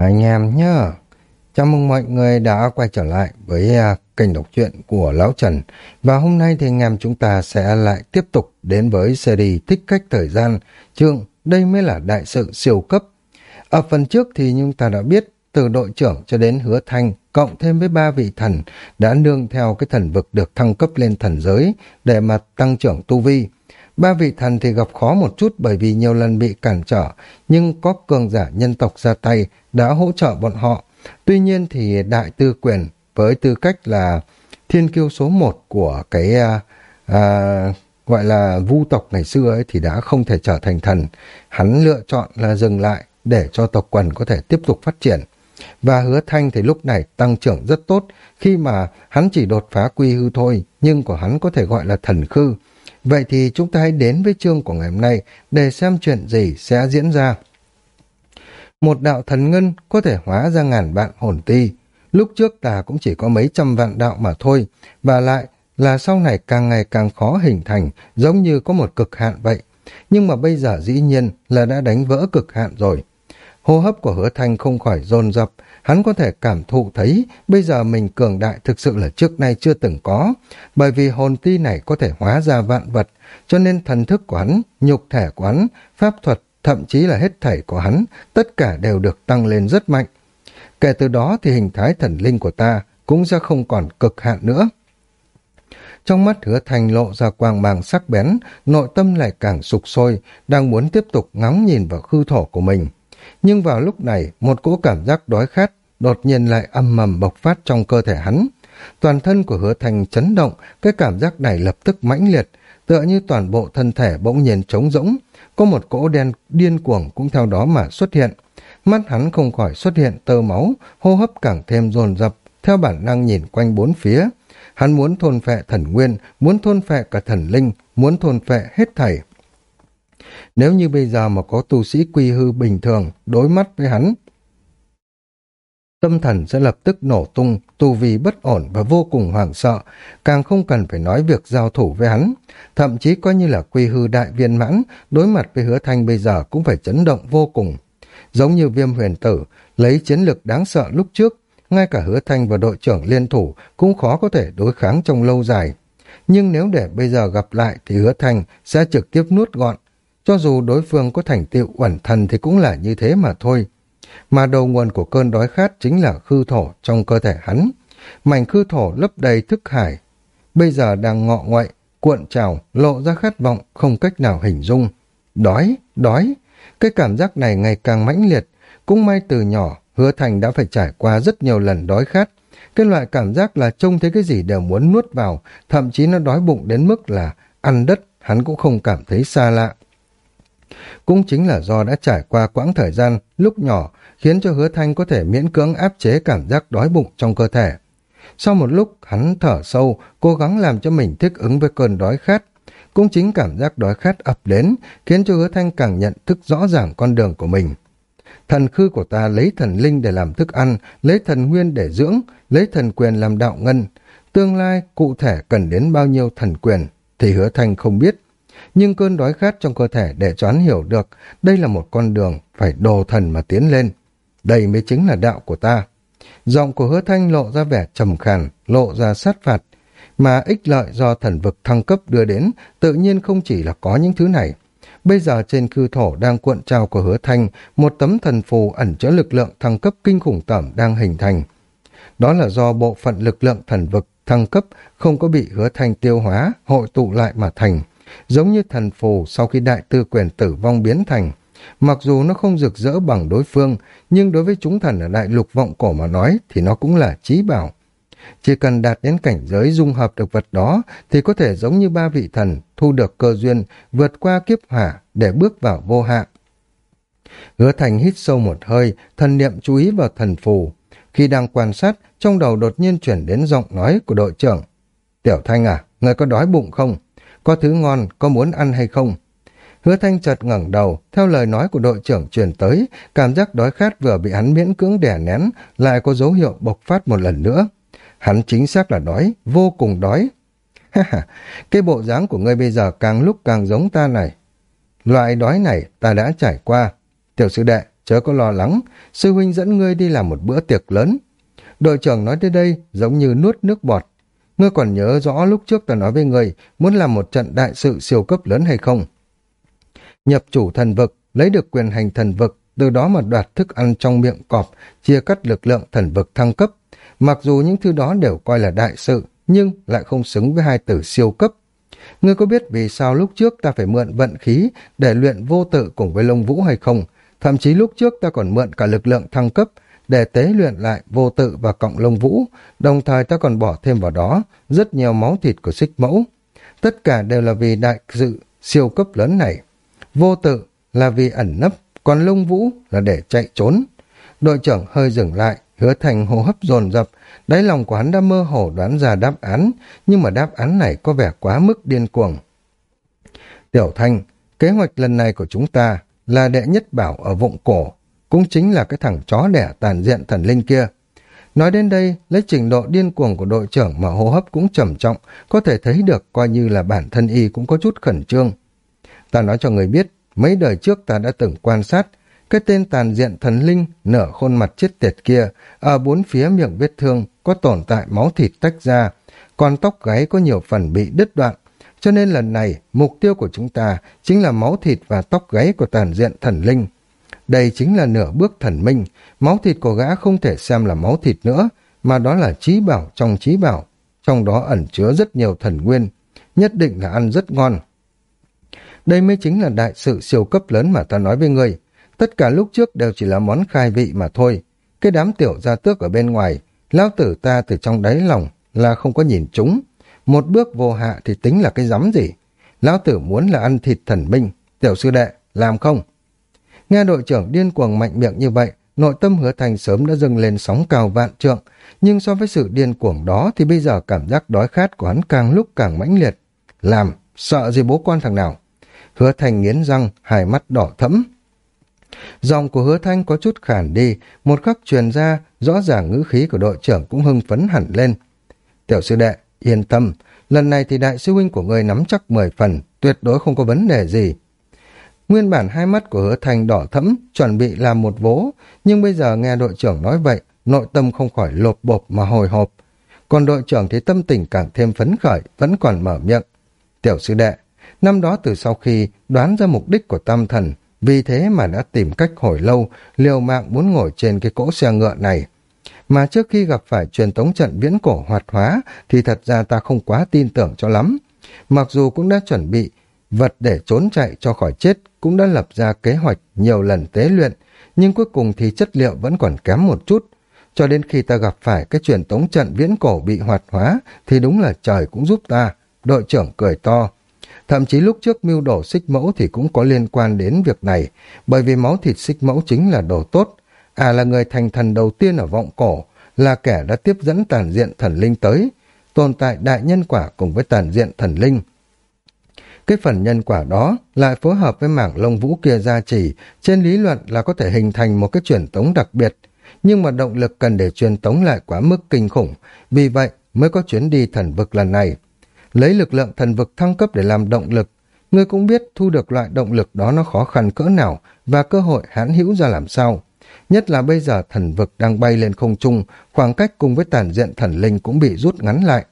Anh em nhá, chào mừng mọi người đã quay trở lại với uh, kênh đọc truyện của Lão Trần. Và hôm nay thì anh em chúng ta sẽ lại tiếp tục đến với series Thích Cách Thời Gian, chương Đây mới là đại sự siêu cấp. Ở phần trước thì chúng ta đã biết từ đội trưởng cho đến hứa thanh cộng thêm với ba vị thần đã nương theo cái thần vực được thăng cấp lên thần giới để mà tăng trưởng tu vi. Ba vị thần thì gặp khó một chút bởi vì nhiều lần bị cản trở, nhưng có cường giả nhân tộc ra tay đã hỗ trợ bọn họ. Tuy nhiên thì đại tư quyền với tư cách là thiên kiêu số một của cái à, à, gọi là vu tộc ngày xưa ấy thì đã không thể trở thành thần. Hắn lựa chọn là dừng lại để cho tộc quần có thể tiếp tục phát triển. Và hứa thanh thì lúc này tăng trưởng rất tốt khi mà hắn chỉ đột phá quy hư thôi, nhưng của hắn có thể gọi là thần khư. Vậy thì chúng ta hãy đến với chương của ngày hôm nay để xem chuyện gì sẽ diễn ra. Một đạo thần ngân có thể hóa ra ngàn vạn hồn ti. Lúc trước ta cũng chỉ có mấy trăm vạn đạo mà thôi, và lại là sau này càng ngày càng khó hình thành, giống như có một cực hạn vậy. Nhưng mà bây giờ dĩ nhiên là đã đánh vỡ cực hạn rồi. Hô hấp của hứa thanh không khỏi dồn dập, hắn có thể cảm thụ thấy bây giờ mình cường đại thực sự là trước nay chưa từng có, bởi vì hồn ti này có thể hóa ra vạn vật, cho nên thần thức của hắn, nhục thể của hắn, pháp thuật, thậm chí là hết thảy của hắn, tất cả đều được tăng lên rất mạnh. Kể từ đó thì hình thái thần linh của ta cũng sẽ không còn cực hạn nữa. Trong mắt hứa thành lộ ra quang mang sắc bén, nội tâm lại càng sục sôi, đang muốn tiếp tục ngóng nhìn vào khư thổ của mình. Nhưng vào lúc này, một cỗ cảm giác đói khát đột nhiên lại âm mầm bộc phát trong cơ thể hắn. Toàn thân của hứa thành chấn động, cái cảm giác này lập tức mãnh liệt, tựa như toàn bộ thân thể bỗng nhiên trống rỗng, có một cỗ đen điên cuồng cũng theo đó mà xuất hiện. Mắt hắn không khỏi xuất hiện tơ máu, hô hấp càng thêm dồn dập, theo bản năng nhìn quanh bốn phía. Hắn muốn thôn phệ thần nguyên, muốn thôn phệ cả thần linh, muốn thôn phệ hết thảy. Nếu như bây giờ mà có tu sĩ quy hư bình thường đối mắt với hắn, tâm thần sẽ lập tức nổ tung, tu vi bất ổn và vô cùng hoảng sợ, càng không cần phải nói việc giao thủ với hắn. Thậm chí coi như là quy hư đại viên mãn, đối mặt với hứa thanh bây giờ cũng phải chấn động vô cùng. Giống như viêm huyền tử, lấy chiến lược đáng sợ lúc trước, ngay cả hứa thanh và đội trưởng liên thủ cũng khó có thể đối kháng trong lâu dài. Nhưng nếu để bây giờ gặp lại thì hứa thanh sẽ trực tiếp nuốt gọn. Cho dù đối phương có thành tựu uẩn thần thì cũng là như thế mà thôi mà đầu nguồn của cơn đói khát chính là khư thổ trong cơ thể hắn. Mảnh khư thổ lấp đầy thức hải, bây giờ đang ngọ ngoại, cuộn trào, lộ ra khát vọng, không cách nào hình dung. Đói, đói, cái cảm giác này ngày càng mãnh liệt, cũng may từ nhỏ, hứa thành đã phải trải qua rất nhiều lần đói khát. Cái loại cảm giác là trông thấy cái gì đều muốn nuốt vào, thậm chí nó đói bụng đến mức là ăn đất, hắn cũng không cảm thấy xa lạ. Cũng chính là do đã trải qua quãng thời gian lúc nhỏ khiến cho hứa thanh có thể miễn cưỡng áp chế cảm giác đói bụng trong cơ thể. Sau một lúc hắn thở sâu, cố gắng làm cho mình thích ứng với cơn đói khát. Cũng chính cảm giác đói khát ập đến khiến cho hứa thanh càng nhận thức rõ ràng con đường của mình. Thần khư của ta lấy thần linh để làm thức ăn, lấy thần nguyên để dưỡng, lấy thần quyền làm đạo ngân. Tương lai cụ thể cần đến bao nhiêu thần quyền thì hứa thanh không biết nhưng cơn đói khát trong cơ thể để cho hắn hiểu được đây là một con đường phải đồ thần mà tiến lên. Đây mới chính là đạo của ta. Giọng của hứa thanh lộ ra vẻ trầm khàn, lộ ra sát phạt, mà ích lợi do thần vực thăng cấp đưa đến tự nhiên không chỉ là có những thứ này. Bây giờ trên cư thổ đang cuộn trào của hứa thanh, một tấm thần phù ẩn chứa lực lượng thăng cấp kinh khủng tẩm đang hình thành. Đó là do bộ phận lực lượng thần vực thăng cấp không có bị hứa thanh tiêu hóa, hội tụ lại mà thành giống như thần phù sau khi đại tư quyền tử vong biến thành. Mặc dù nó không rực rỡ bằng đối phương, nhưng đối với chúng thần ở đại lục vọng cổ mà nói thì nó cũng là trí bảo. Chỉ cần đạt đến cảnh giới dung hợp được vật đó thì có thể giống như ba vị thần thu được cơ duyên vượt qua kiếp hỏa để bước vào vô hạn. Hứa thành hít sâu một hơi, thần niệm chú ý vào thần phù. Khi đang quan sát, trong đầu đột nhiên chuyển đến giọng nói của đội trưởng. Tiểu Thanh à, người có đói bụng không? Có thứ ngon, có muốn ăn hay không? Hứa thanh chợt ngẩng đầu, theo lời nói của đội trưởng truyền tới, cảm giác đói khát vừa bị hắn miễn cưỡng đè nén, lại có dấu hiệu bộc phát một lần nữa. Hắn chính xác là đói, vô cùng đói. Ha ha, cái bộ dáng của ngươi bây giờ càng lúc càng giống ta này. Loại đói này ta đã trải qua. Tiểu sư đệ, chớ có lo lắng, sư huynh dẫn ngươi đi làm một bữa tiệc lớn. Đội trưởng nói tới đây giống như nuốt nước bọt. Ngươi còn nhớ rõ lúc trước ta nói với ngươi muốn làm một trận đại sự siêu cấp lớn hay không? Nhập chủ thần vực, lấy được quyền hành thần vực, từ đó mà đoạt thức ăn trong miệng cọp, chia cắt lực lượng thần vực thăng cấp. Mặc dù những thứ đó đều coi là đại sự, nhưng lại không xứng với hai từ siêu cấp. Ngươi có biết vì sao lúc trước ta phải mượn vận khí để luyện vô tự cùng với lông vũ hay không? Thậm chí lúc trước ta còn mượn cả lực lượng thăng cấp để tế luyện lại vô tự và cộng lông vũ, đồng thời ta còn bỏ thêm vào đó rất nhiều máu thịt của xích mẫu. Tất cả đều là vì đại sự siêu cấp lớn này. Vô tự là vì ẩn nấp, còn lông vũ là để chạy trốn. Đội trưởng hơi dừng lại, hứa thành hô hấp dồn dập, đáy lòng của hắn đã mơ hồ đoán ra đáp án, nhưng mà đáp án này có vẻ quá mức điên cuồng. Tiểu Thanh, kế hoạch lần này của chúng ta là đệ nhất bảo ở vụng cổ, cũng chính là cái thằng chó đẻ tàn diện thần linh kia. Nói đến đây, lấy trình độ điên cuồng của đội trưởng mà hô hấp cũng trầm trọng, có thể thấy được coi như là bản thân y cũng có chút khẩn trương. Ta nói cho người biết, mấy đời trước ta đã từng quan sát, cái tên tàn diện thần linh nở khuôn mặt chết tiệt kia, ở bốn phía miệng vết thương có tồn tại máu thịt tách ra, còn tóc gáy có nhiều phần bị đứt đoạn. Cho nên lần này, mục tiêu của chúng ta chính là máu thịt và tóc gáy của tàn diện thần linh. Đây chính là nửa bước thần minh, máu thịt của gã không thể xem là máu thịt nữa, mà đó là trí bảo trong trí bảo, trong đó ẩn chứa rất nhiều thần nguyên, nhất định là ăn rất ngon. Đây mới chính là đại sự siêu cấp lớn mà ta nói với ngươi. Tất cả lúc trước đều chỉ là món khai vị mà thôi. Cái đám tiểu gia tước ở bên ngoài, lão tử ta từ trong đáy lòng là không có nhìn chúng. Một bước vô hạ thì tính là cái rắm gì. Lão tử muốn là ăn thịt thần minh. Tiểu sư đệ, làm không? Nghe đội trưởng điên cuồng mạnh miệng như vậy, nội tâm hứa thành sớm đã dâng lên sóng cao vạn trượng. Nhưng so với sự điên cuồng đó thì bây giờ cảm giác đói khát của hắn càng lúc càng mãnh liệt. Làm, sợ gì bố con thằng nào? Hứa thành nghiến răng, hai mắt đỏ thẫm. Dòng của hứa thanh có chút khản đi, một khắc truyền ra, rõ ràng ngữ khí của đội trưởng cũng hưng phấn hẳn lên. Tiểu sư đệ, yên tâm, lần này thì đại sư huynh của người nắm chắc 10 phần, tuyệt đối không có vấn đề gì. Nguyên bản hai mắt của hứa thanh đỏ thẫm, chuẩn bị làm một vố, nhưng bây giờ nghe đội trưởng nói vậy, nội tâm không khỏi lột bột mà hồi hộp. Còn đội trưởng thì tâm tình càng thêm phấn khởi, vẫn còn mở miệng. Tiểu sư đệ, năm đó từ sau khi đoán ra mục đích của tam thần, vì thế mà đã tìm cách hồi lâu, liều mạng muốn ngồi trên cái cỗ xe ngựa này. Mà trước khi gặp phải truyền tống trận viễn cổ hoạt hóa, thì thật ra ta không quá tin tưởng cho lắm. Mặc dù cũng đã chuẩn bị vật để trốn chạy cho khỏi chết, cũng đã lập ra kế hoạch nhiều lần tế luyện, nhưng cuối cùng thì chất liệu vẫn còn kém một chút. Cho đến khi ta gặp phải cái truyền tống trận viễn cổ bị hoạt hóa, thì đúng là trời cũng giúp ta. Đội trưởng cười to. Thậm chí lúc trước mưu đổ xích mẫu thì cũng có liên quan đến việc này, bởi vì máu thịt xích mẫu chính là đồ tốt. À là người thành thần đầu tiên ở vọng cổ, là kẻ đã tiếp dẫn tàn diện thần linh tới, tồn tại đại nhân quả cùng với tàn diện thần linh. Cái phần nhân quả đó lại phối hợp với mảng lông vũ kia gia trì, trên lý luận là có thể hình thành một cái truyền tống đặc biệt, nhưng mà động lực cần để truyền tống lại quá mức kinh khủng, vì vậy mới có chuyến đi thần vực lần này lấy lực lượng thần vực thăng cấp để làm động lực. Ngươi cũng biết thu được loại động lực đó nó khó khăn cỡ nào và cơ hội hãn hữu ra làm sao. Nhất là bây giờ thần vực đang bay lên không trung, khoảng cách cùng với tàn diện thần linh cũng bị rút ngắn lại.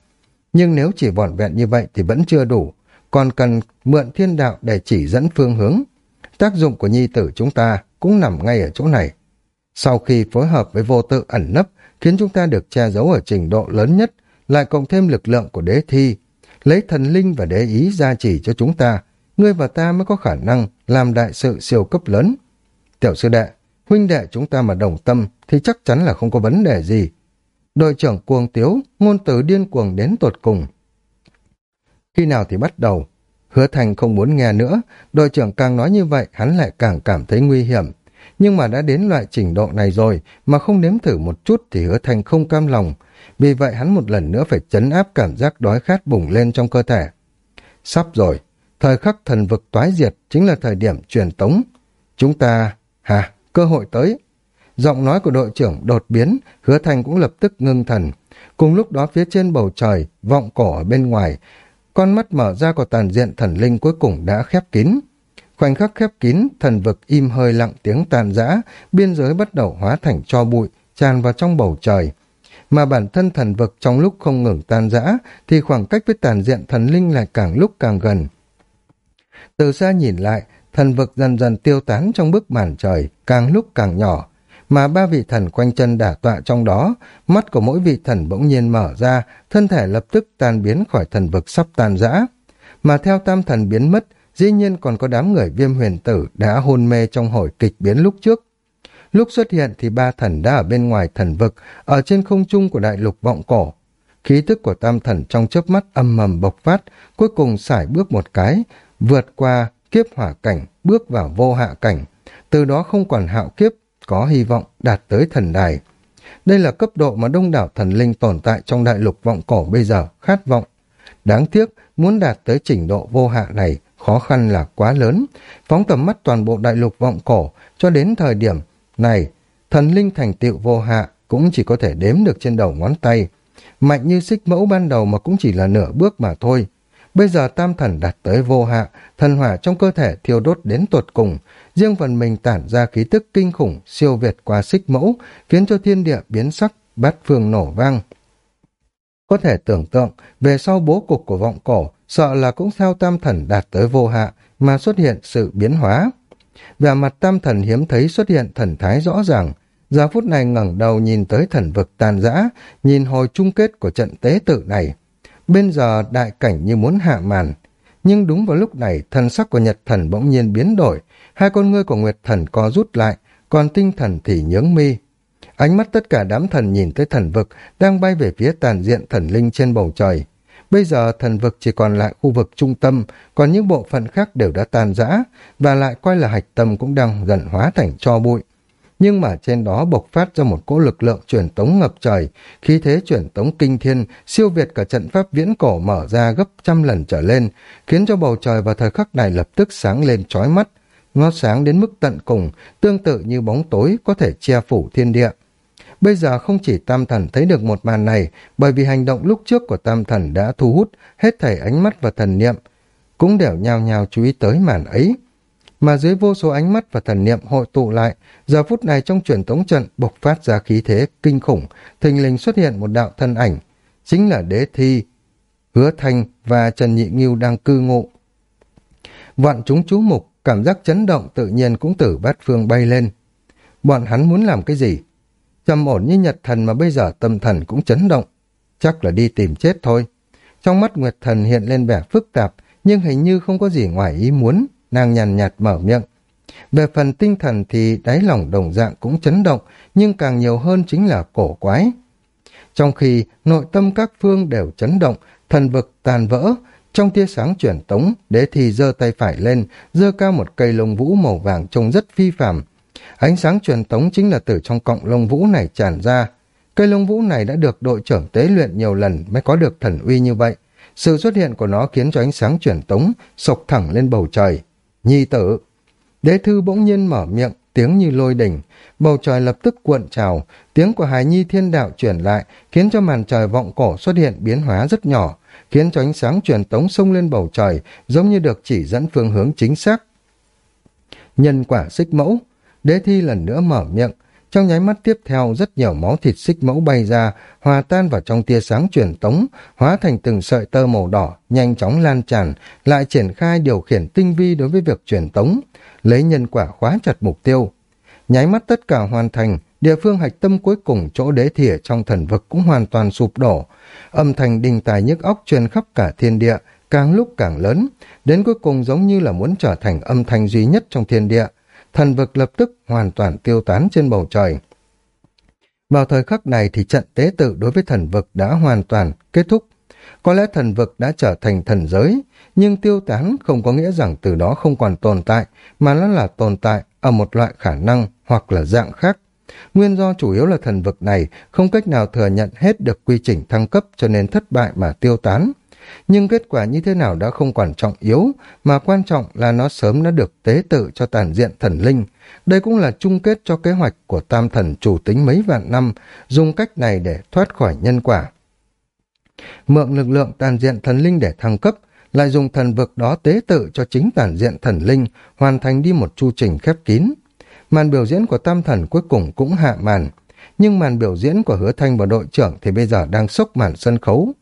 Nhưng nếu chỉ vỏn vẹn như vậy thì vẫn chưa đủ, còn cần mượn thiên đạo để chỉ dẫn phương hướng. Tác dụng của nhi tử chúng ta cũng nằm ngay ở chỗ này. Sau khi phối hợp với vô tự ẩn nấp, khiến chúng ta được che giấu ở trình độ lớn nhất, lại cộng thêm lực lượng của đế thi, lấy thần linh và đế ý gia chỉ cho chúng ta, ngươi và ta mới có khả năng làm đại sự siêu cấp lớn. Tiểu sư đệ, huynh đệ chúng ta mà đồng tâm thì chắc chắn là không có vấn đề gì. Đội trưởng cuồng tiếu, ngôn từ điên cuồng đến tột cùng. Khi nào thì bắt đầu? Hứa Thành không muốn nghe nữa, đội trưởng càng nói như vậy hắn lại càng cảm thấy nguy hiểm. Nhưng mà đã đến loại trình độ này rồi mà không nếm thử một chút thì hứa Thành không cam lòng, vì vậy hắn một lần nữa phải chấn áp cảm giác đói khát bùng lên trong cơ thể. Sắp rồi, thời khắc thần vực toái diệt chính là thời điểm truyền tống. Chúng ta... Hà, cơ hội tới. Giọng nói của đội trưởng đột biến, hứa thành cũng lập tức ngưng thần. Cùng lúc đó phía trên bầu trời, vọng cổ ở bên ngoài, con mắt mở ra của tàn diện thần linh cuối cùng đã khép kín. Khoảnh khắc khép kín, thần vực im hơi lặng tiếng tàn giã, biên giới bắt đầu hóa thành cho bụi, tràn vào trong bầu trời. Mà bản thân thần vực trong lúc không ngừng tan giã, thì khoảng cách với tàn diện thần linh lại càng lúc càng gần. Từ xa nhìn lại, thần vực dần dần tiêu tán trong bức màn trời, càng lúc càng nhỏ, mà ba vị thần quanh chân đả tọa trong đó, mắt của mỗi vị thần bỗng nhiên mở ra, thân thể lập tức tan biến khỏi thần vực sắp tan rã. Mà theo tam thần biến mất, dĩ nhiên còn có đám người viêm huyền tử đã hôn mê trong hồi kịch biến lúc trước. Lúc xuất hiện thì ba thần đã ở bên ngoài thần vực, ở trên không trung của đại lục vọng cổ. Khí tức của tam thần trong chớp mắt âm mầm bộc phát, cuối cùng sải bước một cái, vượt qua kiếp hỏa cảnh, bước vào vô hạ cảnh. Từ đó không còn hạo kiếp, có hy vọng đạt tới thần đài. Đây là cấp độ mà đông đảo thần linh tồn tại trong đại lục vọng cổ bây giờ khát vọng. Đáng tiếc, muốn đạt tới trình độ vô hạ này, khó khăn là quá lớn. Phóng tầm mắt toàn bộ đại lục vọng cổ, cho đến thời điểm này, thần linh thành tựu vô hạ cũng chỉ có thể đếm được trên đầu ngón tay. Mạnh như xích mẫu ban đầu mà cũng chỉ là nửa bước mà thôi. Bây giờ tam thần đạt tới vô hạ, thần hỏa trong cơ thể thiêu đốt đến tuột cùng, riêng phần mình tản ra khí tức kinh khủng, siêu việt qua xích mẫu, khiến cho thiên địa biến sắc, bát phương nổ vang. Có thể tưởng tượng, về sau bố cục của vọng cổ, sợ là cũng theo tam thần đạt tới vô hạ, mà xuất hiện sự biến hóa. về mặt tam thần hiếm thấy xuất hiện thần thái rõ ràng, giờ phút này ngẩng đầu nhìn tới thần vực tàn giã, nhìn hồi chung kết của trận tế tự này. Bên giờ đại cảnh như muốn hạ màn, nhưng đúng vào lúc này thần sắc của Nhật thần bỗng nhiên biến đổi, hai con ngươi của Nguyệt thần co rút lại, còn tinh thần thì nhướng mi. Ánh mắt tất cả đám thần nhìn tới thần vực đang bay về phía tàn diện thần linh trên bầu trời. Bây giờ thần vực chỉ còn lại khu vực trung tâm, còn những bộ phận khác đều đã tan rã, và lại coi là hạch tâm cũng đang dần hóa thành cho bụi. Nhưng mà trên đó bộc phát ra một cỗ lực lượng truyền tống ngập trời, khí thế truyền tống kinh thiên, siêu việt cả trận pháp viễn cổ mở ra gấp trăm lần trở lên, khiến cho bầu trời vào thời khắc này lập tức sáng lên chói mắt, nó sáng đến mức tận cùng, tương tự như bóng tối có thể che phủ thiên địa. Bây giờ không chỉ Tam Thần thấy được một màn này, bởi vì hành động lúc trước của Tam Thần đã thu hút hết thảy ánh mắt và thần niệm, cũng đều nhao nhao chú ý tới màn ấy. Mà dưới vô số ánh mắt và thần niệm hội tụ lại, giờ phút này trong truyền tống trận bộc phát ra khí thế kinh khủng, thình lình xuất hiện một đạo thân ảnh, chính là đế thi, hứa thanh và Trần Nhị Nghiêu đang cư ngụ. Vạn chúng chú mục, cảm giác chấn động tự nhiên cũng từ bát phương bay lên. Bọn hắn muốn làm cái gì? trầm ổn như nhật thần mà bây giờ tâm thần cũng chấn động. Chắc là đi tìm chết thôi. Trong mắt Nguyệt thần hiện lên vẻ phức tạp, nhưng hình như không có gì ngoài ý muốn, nàng nhàn nhạt mở miệng. Về phần tinh thần thì đáy lòng đồng dạng cũng chấn động, nhưng càng nhiều hơn chính là cổ quái. Trong khi nội tâm các phương đều chấn động, thần vực tàn vỡ, trong tia sáng chuyển tống, đế thì giơ tay phải lên, giơ cao một cây lông vũ màu vàng trông rất phi phàm, Ánh sáng truyền tống chính là từ trong cọng lông vũ này tràn ra. Cây lông vũ này đã được đội trưởng tế luyện nhiều lần mới có được thần uy như vậy. Sự xuất hiện của nó khiến cho ánh sáng truyền tống sộc thẳng lên bầu trời. Nhi tử! Đế thư bỗng nhiên mở miệng, tiếng như lôi đỉnh. Bầu trời lập tức cuộn trào, tiếng của hài nhi thiên đạo chuyển lại, khiến cho màn trời vọng cổ xuất hiện biến hóa rất nhỏ, khiến cho ánh sáng truyền tống sông lên bầu trời, giống như được chỉ dẫn phương hướng chính xác. Nhân quả xích mẫu, Đế thi lần nữa mở miệng, trong nháy mắt tiếp theo rất nhiều máu thịt xích mẫu bay ra, hòa tan vào trong tia sáng truyền tống, hóa thành từng sợi tơ màu đỏ, nhanh chóng lan tràn, lại triển khai điều khiển tinh vi đối với việc truyền tống, lấy nhân quả khóa chặt mục tiêu. Nháy mắt tất cả hoàn thành, địa phương hạch tâm cuối cùng chỗ đế thỉa trong thần vực cũng hoàn toàn sụp đổ. Âm thanh đình tài nhức óc truyền khắp cả thiên địa, càng lúc càng lớn, đến cuối cùng giống như là muốn trở thành âm thanh duy nhất trong thiên địa, thần vực lập tức hoàn toàn tiêu tán trên bầu trời. Vào thời khắc này thì trận tế tự đối với thần vực đã hoàn toàn kết thúc. Có lẽ thần vực đã trở thành thần giới, nhưng tiêu tán không có nghĩa rằng từ đó không còn tồn tại, mà nó là tồn tại ở một loại khả năng hoặc là dạng khác. Nguyên do chủ yếu là thần vực này không cách nào thừa nhận hết được quy trình thăng cấp cho nên thất bại mà tiêu tán. Nhưng kết quả như thế nào đã không quan trọng yếu, mà quan trọng là nó sớm đã được tế tự cho tàn diện thần linh. Đây cũng là chung kết cho kế hoạch của tam thần chủ tính mấy vạn năm, dùng cách này để thoát khỏi nhân quả. Mượn lực lượng tàn diện thần linh để thăng cấp lại dùng thần vực đó tế tự cho chính tản diện thần linh, hoàn thành đi một chu trình khép kín. Màn biểu diễn của tam thần cuối cùng cũng hạ màn, nhưng màn biểu diễn của hứa thanh và đội trưởng thì bây giờ đang sốc màn sân khấu.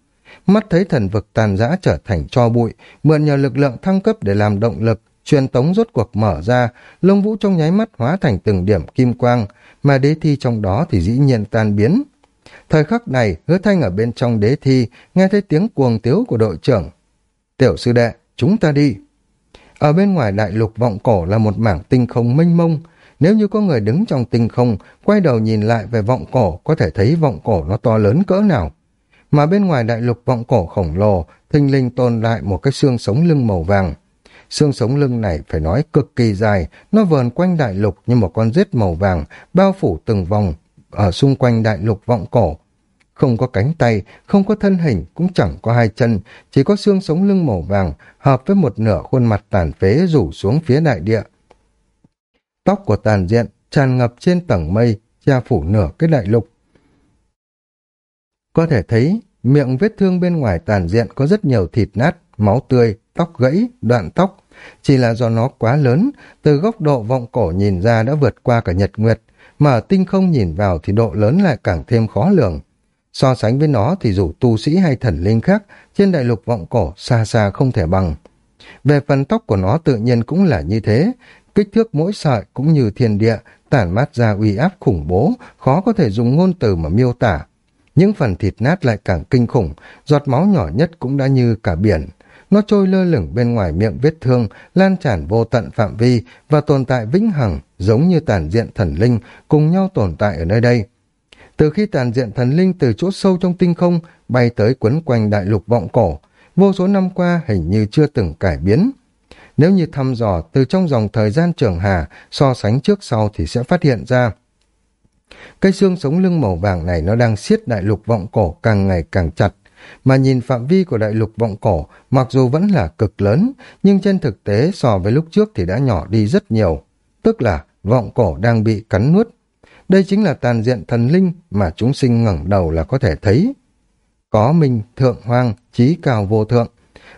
Mắt thấy thần vực tàn giã trở thành cho bụi, mượn nhờ lực lượng thăng cấp để làm động lực, truyền tống rốt cuộc mở ra, lông vũ trong nháy mắt hóa thành từng điểm kim quang, mà đế thi trong đó thì dĩ nhiên tan biến. Thời khắc này, hứa thanh ở bên trong đế thi, nghe thấy tiếng cuồng tiếu của đội trưởng. Tiểu sư đệ, chúng ta đi. Ở bên ngoài đại lục vọng cổ là một mảng tinh không mênh mông. Nếu như có người đứng trong tinh không, quay đầu nhìn lại về vọng cổ, có thể thấy vọng cổ nó to lớn cỡ nào. Mà bên ngoài đại lục vọng cổ khổng lồ, thình linh tồn lại một cái xương sống lưng màu vàng. Xương sống lưng này phải nói cực kỳ dài, nó vờn quanh đại lục như một con rết màu vàng, bao phủ từng vòng ở xung quanh đại lục vọng cổ. Không có cánh tay, không có thân hình, cũng chẳng có hai chân, chỉ có xương sống lưng màu vàng, hợp với một nửa khuôn mặt tàn phế rủ xuống phía đại địa. Tóc của tàn diện tràn ngập trên tầng mây, che phủ nửa cái đại lục. Có thể thấy, miệng vết thương bên ngoài tàn diện có rất nhiều thịt nát, máu tươi, tóc gãy, đoạn tóc. Chỉ là do nó quá lớn, từ góc độ vọng cổ nhìn ra đã vượt qua cả nhật nguyệt, mà ở tinh không nhìn vào thì độ lớn lại càng thêm khó lường. So sánh với nó thì dù tu sĩ hay thần linh khác, trên đại lục vọng cổ xa xa không thể bằng. Về phần tóc của nó tự nhiên cũng là như thế, kích thước mỗi sợi cũng như thiên địa, tản mát ra uy áp khủng bố, khó có thể dùng ngôn từ mà miêu tả. Những phần thịt nát lại càng kinh khủng, giọt máu nhỏ nhất cũng đã như cả biển. Nó trôi lơ lửng bên ngoài miệng vết thương, lan tràn vô tận phạm vi và tồn tại vĩnh hằng, giống như tàn diện thần linh, cùng nhau tồn tại ở nơi đây. Từ khi tàn diện thần linh từ chỗ sâu trong tinh không bay tới quấn quanh đại lục vọng cổ, vô số năm qua hình như chưa từng cải biến. Nếu như thăm dò từ trong dòng thời gian trường hà so sánh trước sau thì sẽ phát hiện ra. Cây xương sống lưng màu vàng này nó đang siết đại lục vọng cổ càng ngày càng chặt, mà nhìn phạm vi của đại lục vọng cổ mặc dù vẫn là cực lớn, nhưng trên thực tế so với lúc trước thì đã nhỏ đi rất nhiều. Tức là vọng cổ đang bị cắn nuốt. Đây chính là tàn diện thần linh mà chúng sinh ngẩng đầu là có thể thấy. Có minh, thượng hoang, trí cao vô thượng.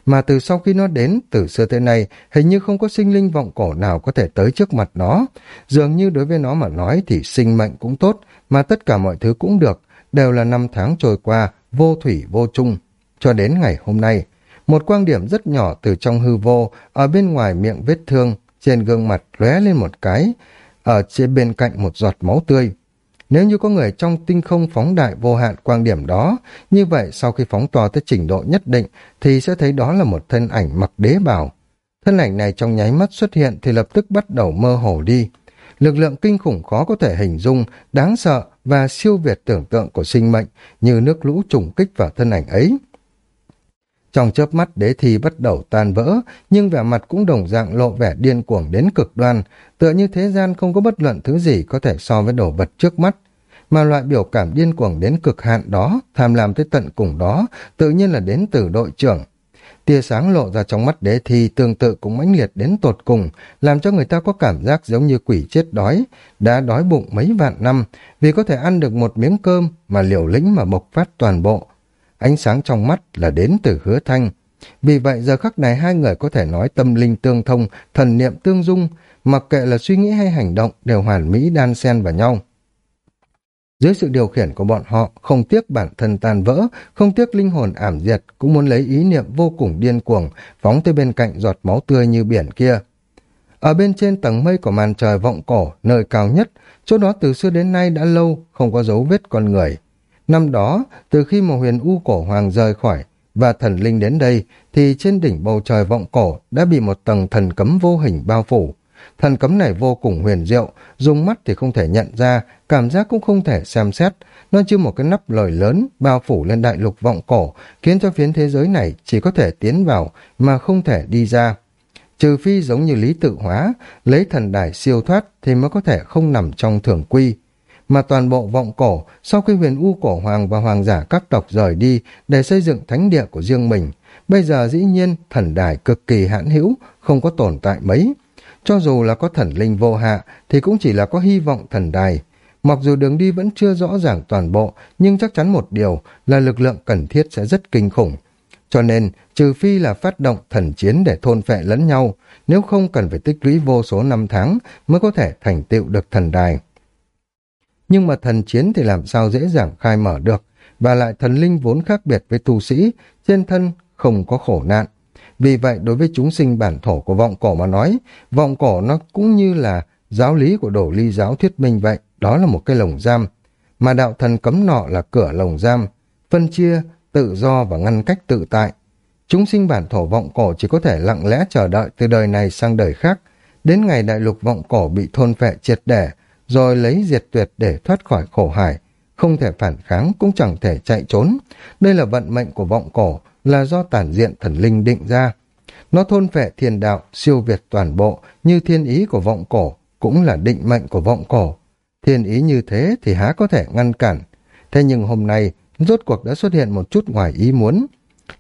Mà từ sau khi nó đến, từ xưa tới nay, hình như không có sinh linh vọng cổ nào có thể tới trước mặt nó. Dường như đối với nó mà nói thì sinh mệnh cũng tốt, mà tất cả mọi thứ cũng được, đều là năm tháng trôi qua, vô thủy vô chung. Cho đến ngày hôm nay, một quang điểm rất nhỏ từ trong hư vô, ở bên ngoài miệng vết thương, trên gương mặt lóe lên một cái, ở trên bên cạnh một giọt máu tươi. Nếu như có người trong tinh không phóng đại vô hạn quang điểm đó, như vậy sau khi phóng to tới trình độ nhất định thì sẽ thấy đó là một thân ảnh mặc đế bào. Thân ảnh này trong nháy mắt xuất hiện thì lập tức bắt đầu mơ hồ đi. Lực lượng kinh khủng khó có thể hình dung, đáng sợ và siêu việt tưởng tượng của sinh mệnh như nước lũ trùng kích vào thân ảnh ấy. Trong chớp mắt đế thi bắt đầu tan vỡ, nhưng vẻ mặt cũng đồng dạng lộ vẻ điên cuồng đến cực đoan, tựa như thế gian không có bất luận thứ gì có thể so với đồ vật trước mắt. Mà loại biểu cảm điên cuồng đến cực hạn đó, tham lam tới tận cùng đó, tự nhiên là đến từ đội trưởng. Tia sáng lộ ra trong mắt đế thi tương tự cũng mãnh liệt đến tột cùng, làm cho người ta có cảm giác giống như quỷ chết đói, đã đói bụng mấy vạn năm, vì có thể ăn được một miếng cơm mà liều lĩnh mà bộc phát toàn bộ, ánh sáng trong mắt là đến từ hứa thanh. Vì vậy giờ khắc này hai người có thể nói tâm linh tương thông, thần niệm tương dung, mặc kệ là suy nghĩ hay hành động đều hoàn mỹ đan xen vào nhau. Dưới sự điều khiển của bọn họ, không tiếc bản thân tan vỡ, không tiếc linh hồn ảm diệt, cũng muốn lấy ý niệm vô cùng điên cuồng, phóng tới bên cạnh giọt máu tươi như biển kia. Ở bên trên tầng mây của màn trời vọng cổ, nơi cao nhất, chỗ đó từ xưa đến nay đã lâu, không có dấu vết con người. Năm đó, từ khi mà huyền U cổ hoàng rời khỏi và thần linh đến đây, thì trên đỉnh bầu trời vọng cổ đã bị một tầng thần cấm vô hình bao phủ. Thần cấm này vô cùng huyền diệu, dùng mắt thì không thể nhận ra, cảm giác cũng không thể xem xét. Nó như một cái nắp lời lớn bao phủ lên đại lục vọng cổ, khiến cho phiến thế giới này chỉ có thể tiến vào mà không thể đi ra. Trừ phi giống như lý tự hóa, lấy thần đài siêu thoát thì mới có thể không nằm trong thường quy mà toàn bộ vọng cổ sau khi huyền u cổ hoàng và hoàng giả các tộc rời đi để xây dựng thánh địa của riêng mình. Bây giờ dĩ nhiên thần đài cực kỳ hãn hữu, không có tồn tại mấy. Cho dù là có thần linh vô hạ thì cũng chỉ là có hy vọng thần đài. Mặc dù đường đi vẫn chưa rõ ràng toàn bộ, nhưng chắc chắn một điều là lực lượng cần thiết sẽ rất kinh khủng. Cho nên, trừ phi là phát động thần chiến để thôn phệ lẫn nhau, nếu không cần phải tích lũy vô số năm tháng mới có thể thành tựu được thần đài. Nhưng mà thần chiến thì làm sao dễ dàng khai mở được, và lại thần linh vốn khác biệt với tu sĩ, trên thân không có khổ nạn. Vì vậy đối với chúng sinh bản thổ của vọng cổ mà nói, vọng cổ nó cũng như là giáo lý của đổ ly giáo thuyết minh vậy, đó là một cái lồng giam. Mà đạo thần cấm nọ là cửa lồng giam, phân chia, tự do và ngăn cách tự tại. Chúng sinh bản thổ vọng cổ chỉ có thể lặng lẽ chờ đợi từ đời này sang đời khác, đến ngày đại lục vọng cổ bị thôn phệ triệt để, rồi lấy diệt tuyệt để thoát khỏi khổ hải, không thể phản kháng cũng chẳng thể chạy trốn. Đây là vận mệnh của vọng cổ, là do tản diện thần linh định ra. Nó thôn phệ thiên đạo, siêu việt toàn bộ, như thiên ý của vọng cổ, cũng là định mệnh của vọng cổ. Thiên ý như thế thì há có thể ngăn cản. Thế nhưng hôm nay, rốt cuộc đã xuất hiện một chút ngoài ý muốn.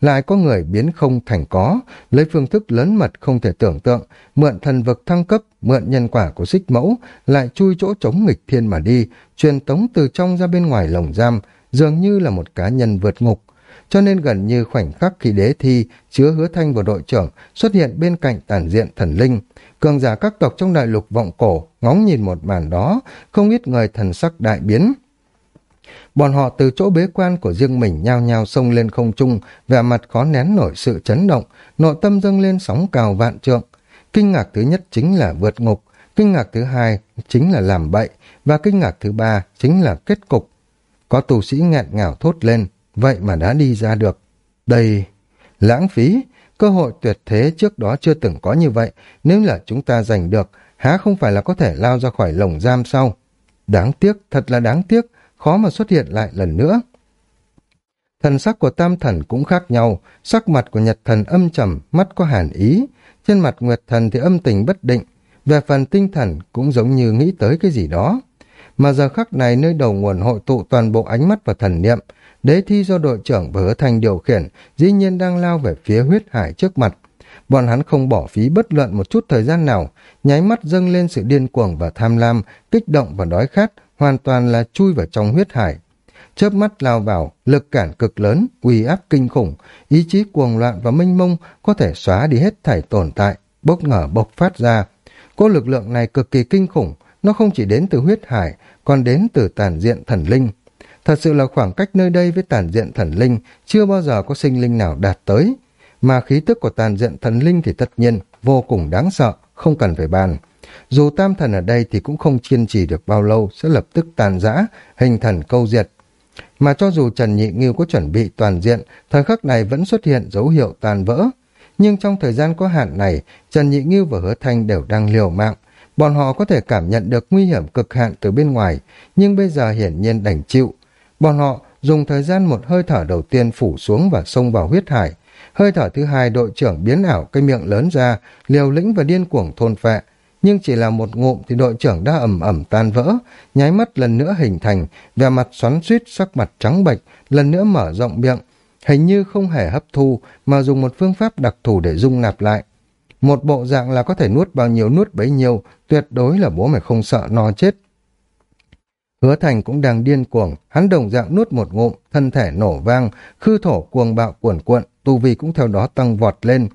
Lại có người biến không thành có, lấy phương thức lớn mật không thể tưởng tượng, mượn thần vực thăng cấp, mượn nhân quả của xích mẫu, lại chui chỗ chống nghịch thiên mà đi, truyền tống từ trong ra bên ngoài lồng giam, dường như là một cá nhân vượt ngục. Cho nên gần như khoảnh khắc khi đế thi, chứa hứa thanh và đội trưởng xuất hiện bên cạnh tản diện thần linh. Cường giả các tộc trong đại lục vọng cổ, ngóng nhìn một màn đó, không ít người thần sắc đại biến. Bọn họ từ chỗ bế quan của riêng mình nhao nhao xông lên không trung, vẻ mặt khó nén nổi sự chấn động, nội tâm dâng lên sóng cào vạn trượng. Kinh ngạc thứ nhất chính là vượt ngục, kinh ngạc thứ hai chính là làm bậy, và kinh ngạc thứ ba chính là kết cục. Có tù sĩ nghẹn ngào thốt lên, vậy mà đã đi ra được. Đây... lãng phí, cơ hội tuyệt thế trước đó chưa từng có như vậy, nếu là chúng ta giành được, há không phải là có thể lao ra khỏi lồng giam sau. Đáng tiếc, thật là đáng tiếc, khó mà xuất hiện lại lần nữa. Thần sắc của tam thần cũng khác nhau, sắc mặt của nhật thần âm trầm, mắt có hàn ý, trên mặt nguyệt thần thì âm tình bất định, về phần tinh thần cũng giống như nghĩ tới cái gì đó. Mà giờ khắc này nơi đầu nguồn hội tụ toàn bộ ánh mắt và thần niệm, đế thi do đội trưởng và hứa thành điều khiển, dĩ nhiên đang lao về phía huyết hải trước mặt. Bọn hắn không bỏ phí bất luận một chút thời gian nào, nháy mắt dâng lên sự điên cuồng và tham lam, kích động và đói khát, hoàn toàn là chui vào trong huyết hải. Chớp mắt lao vào, lực cản cực lớn, uy áp kinh khủng, ý chí cuồng loạn và mênh mông có thể xóa đi hết thảy tồn tại, bốc ngở bộc phát ra. Cô lực lượng này cực kỳ kinh khủng, nó không chỉ đến từ huyết hải, còn đến từ tàn diện thần linh. Thật sự là khoảng cách nơi đây với tàn diện thần linh chưa bao giờ có sinh linh nào đạt tới. Mà khí tức của tàn diện thần linh thì tất nhiên vô cùng đáng sợ, không cần phải bàn. Dù tam thần ở đây thì cũng không kiên trì được bao lâu sẽ lập tức tàn giã, hình thần câu diệt. Mà cho dù Trần Nhị nghiêu có chuẩn bị toàn diện, thời khắc này vẫn xuất hiện dấu hiệu tàn vỡ. Nhưng trong thời gian có hạn này, Trần Nhị nghiêu và Hứa Thanh đều đang liều mạng. Bọn họ có thể cảm nhận được nguy hiểm cực hạn từ bên ngoài, nhưng bây giờ hiển nhiên đành chịu. Bọn họ dùng thời gian một hơi thở đầu tiên phủ xuống và xông vào huyết hải. Hơi thở thứ hai đội trưởng biến ảo cái miệng lớn ra, liều lĩnh và điên cuồng thôn phệ, nhưng chỉ là một ngụm thì đội trưởng đã ẩm ẩm tan vỡ, nháy mắt lần nữa hình thành, vẻ mặt xoắn suýt sắc mặt trắng bệch, lần nữa mở rộng miệng, hình như không hề hấp thu mà dùng một phương pháp đặc thù để dung nạp lại. Một bộ dạng là có thể nuốt bao nhiêu nuốt bấy nhiêu, tuyệt đối là bố mày không sợ no chết. Hứa Thành cũng đang điên cuồng, hắn đồng dạng nuốt một ngụm, thân thể nổ vang, khư thổ cuồng bạo cuồn cuộn, tu vi cũng theo đó tăng vọt lên.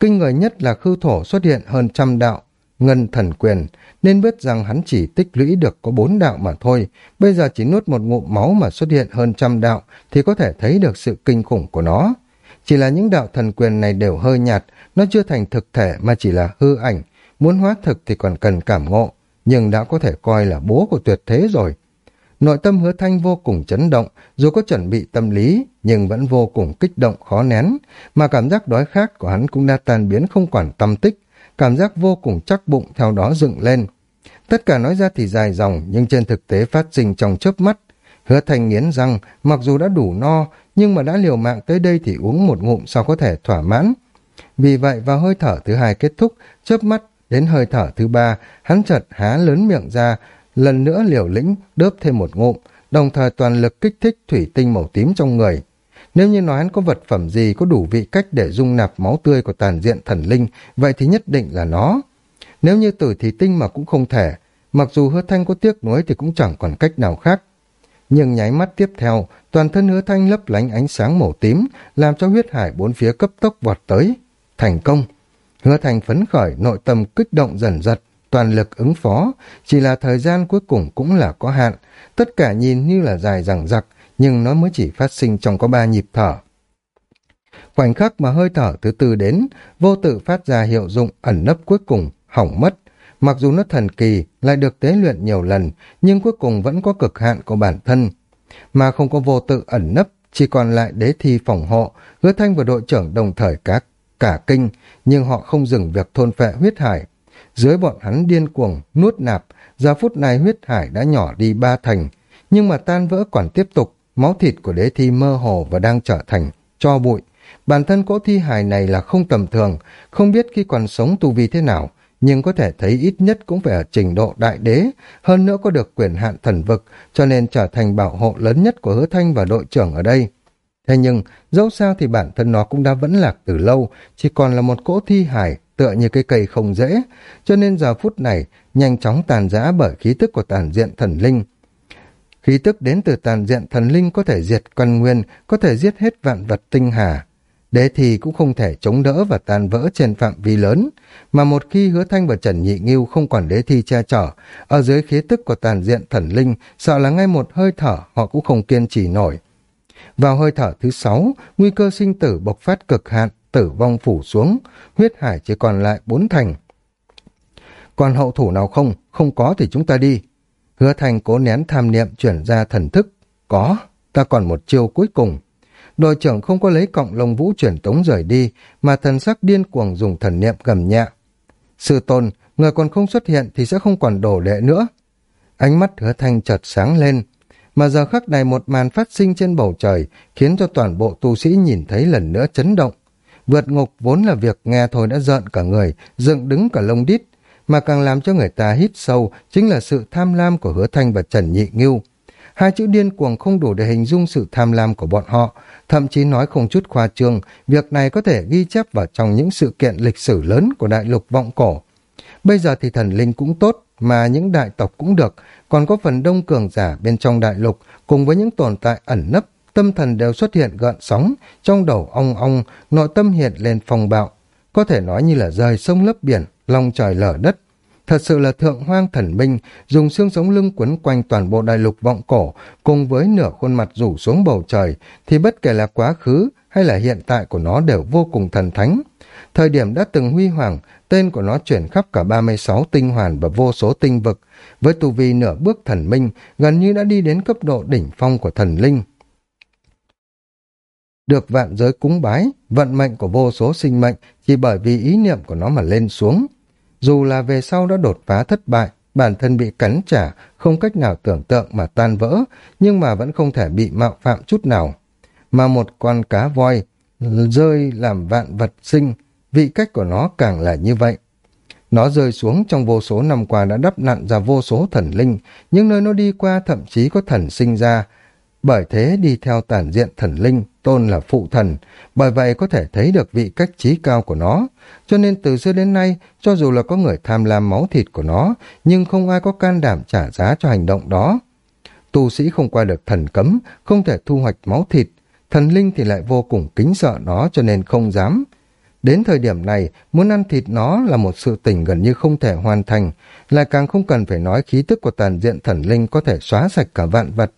Kinh người nhất là khư thổ xuất hiện hơn trăm đạo, ngân thần quyền, nên biết rằng hắn chỉ tích lũy được có bốn đạo mà thôi, bây giờ chỉ nuốt một ngụm máu mà xuất hiện hơn trăm đạo thì có thể thấy được sự kinh khủng của nó. Chỉ là những đạo thần quyền này đều hơi nhạt, nó chưa thành thực thể mà chỉ là hư ảnh, muốn hóa thực thì còn cần cảm ngộ, nhưng đã có thể coi là bố của tuyệt thế rồi. Nội tâm hứa thanh vô cùng chấn động, dù có chuẩn bị tâm lý, nhưng vẫn vô cùng kích động khó nén, mà cảm giác đói khát của hắn cũng đã tan biến không quản tâm tích, cảm giác vô cùng chắc bụng theo đó dựng lên. Tất cả nói ra thì dài dòng, nhưng trên thực tế phát sinh trong chớp mắt. Hứa thành nghiến răng, mặc dù đã đủ no, nhưng mà đã liều mạng tới đây thì uống một ngụm sao có thể thỏa mãn. Vì vậy vào hơi thở thứ hai kết thúc, chớp mắt đến hơi thở thứ ba, hắn chợt há lớn miệng ra, lần nữa liều lĩnh đớp thêm một ngụm, đồng thời toàn lực kích thích thủy tinh màu tím trong người. Nếu như nói hắn có vật phẩm gì có đủ vị cách để dung nạp máu tươi của tàn diện thần linh, vậy thì nhất định là nó. Nếu như tử thì tinh mà cũng không thể, mặc dù hứa thanh có tiếc nuối thì cũng chẳng còn cách nào khác. Nhưng nháy mắt tiếp theo, toàn thân hứa thanh lấp lánh ánh sáng màu tím, làm cho huyết hải bốn phía cấp tốc vọt tới. Thành công! Hứa thanh phấn khởi, nội tâm kích động dần dật, toàn lực ứng phó, chỉ là thời gian cuối cùng cũng là có hạn. Tất cả nhìn như là dài dằng dặc, nhưng nó mới chỉ phát sinh trong có ba nhịp thở. Khoảnh khắc mà hơi thở thứ tư đến, vô tự phát ra hiệu dụng ẩn nấp cuối cùng, hỏng mất. Mặc dù nó thần kỳ, lại được tế luyện nhiều lần, nhưng cuối cùng vẫn có cực hạn của bản thân. Mà không có vô tự ẩn nấp, chỉ còn lại đế thi phòng hộ, hứa thanh và đội trưởng đồng thời các cả kinh, nhưng họ không dừng việc thôn phệ huyết hải. Dưới bọn hắn điên cuồng, nuốt nạp, giờ phút này huyết hải đã nhỏ đi ba thành, nhưng mà tan vỡ còn tiếp tục, máu thịt của đế thi mơ hồ và đang trở thành cho bụi. Bản thân cỗ thi hài này là không tầm thường, không biết khi còn sống tu vi thế nào, nhưng có thể thấy ít nhất cũng phải ở trình độ đại đế, hơn nữa có được quyền hạn thần vực, cho nên trở thành bảo hộ lớn nhất của hứa thanh và đội trưởng ở đây. Thế nhưng, dẫu sao thì bản thân nó cũng đã vẫn lạc từ lâu, chỉ còn là một cỗ thi hài, tựa như cây cây không dễ, cho nên giờ phút này nhanh chóng tàn giã bởi khí tức của tàn diện thần linh. Khí tức đến từ tàn diện thần linh có thể diệt căn nguyên, có thể giết hết vạn vật tinh hà. Đế thì cũng không thể chống đỡ và tan vỡ trên phạm vi lớn, mà một khi hứa thanh và Trần Nhị Nghiêu không còn đế thi che chở, ở dưới khí tức của tàn diện thần linh, sợ là ngay một hơi thở họ cũng không kiên trì nổi. Vào hơi thở thứ sáu, nguy cơ sinh tử bộc phát cực hạn, tử vong phủ xuống, huyết hải chỉ còn lại bốn thành. Còn hậu thủ nào không, không có thì chúng ta đi. Hứa thành cố nén tham niệm chuyển ra thần thức. Có, ta còn một chiêu cuối cùng. Đội trưởng không có lấy cọng lông vũ chuyển tống rời đi, mà thần sắc điên cuồng dùng thần niệm gầm nhẹ. Sư tôn, người còn không xuất hiện thì sẽ không còn đổ đệ nữa. Ánh mắt hứa thanh chợt sáng lên, mà giờ khắc này một màn phát sinh trên bầu trời khiến cho toàn bộ tu sĩ nhìn thấy lần nữa chấn động. Vượt ngục vốn là việc nghe thôi đã giận cả người, dựng đứng cả lông đít, mà càng làm cho người ta hít sâu chính là sự tham lam của hứa thanh và Trần Nhị Ngưu. Hai chữ điên cuồng không đủ để hình dung sự tham lam của bọn họ, thậm chí nói không chút khoa trương, việc này có thể ghi chép vào trong những sự kiện lịch sử lớn của đại lục vọng cổ. Bây giờ thì thần linh cũng tốt, mà những đại tộc cũng được, còn có phần đông cường giả bên trong đại lục cùng với những tồn tại ẩn nấp, tâm thần đều xuất hiện gợn sóng, trong đầu ong ong, nội tâm hiện lên phong bạo. Có thể nói như là rời sông lấp biển, lòng trời lở đất. Thật sự là thượng hoang thần minh, dùng xương sống lưng quấn quanh toàn bộ đại lục vọng cổ, cùng với nửa khuôn mặt rủ xuống bầu trời, thì bất kể là quá khứ hay là hiện tại của nó đều vô cùng thần thánh. Thời điểm đã từng huy hoàng, tên của nó chuyển khắp cả 36 tinh hoàn và vô số tinh vực, với tu vi nửa bước thần minh, gần như đã đi đến cấp độ đỉnh phong của thần linh. Được vạn giới cúng bái, vận mệnh của vô số sinh mệnh chỉ bởi vì ý niệm của nó mà lên xuống. Dù là về sau đã đột phá thất bại, bản thân bị cắn trả, không cách nào tưởng tượng mà tan vỡ, nhưng mà vẫn không thể bị mạo phạm chút nào. Mà một con cá voi rơi làm vạn vật sinh, vị cách của nó càng là như vậy. Nó rơi xuống trong vô số năm qua đã đắp nặn ra vô số thần linh, những nơi nó đi qua thậm chí có thần sinh ra. Bởi thế đi theo tản diện thần linh, tôn là phụ thần, bởi vậy có thể thấy được vị cách trí cao của nó. Cho nên từ xưa đến nay, cho dù là có người tham lam máu thịt của nó, nhưng không ai có can đảm trả giá cho hành động đó. Tu sĩ không qua được thần cấm, không thể thu hoạch máu thịt, thần linh thì lại vô cùng kính sợ nó cho nên không dám. Đến thời điểm này, muốn ăn thịt nó là một sự tình gần như không thể hoàn thành, lại càng không cần phải nói khí tức của tàn diện thần linh có thể xóa sạch cả vạn vật.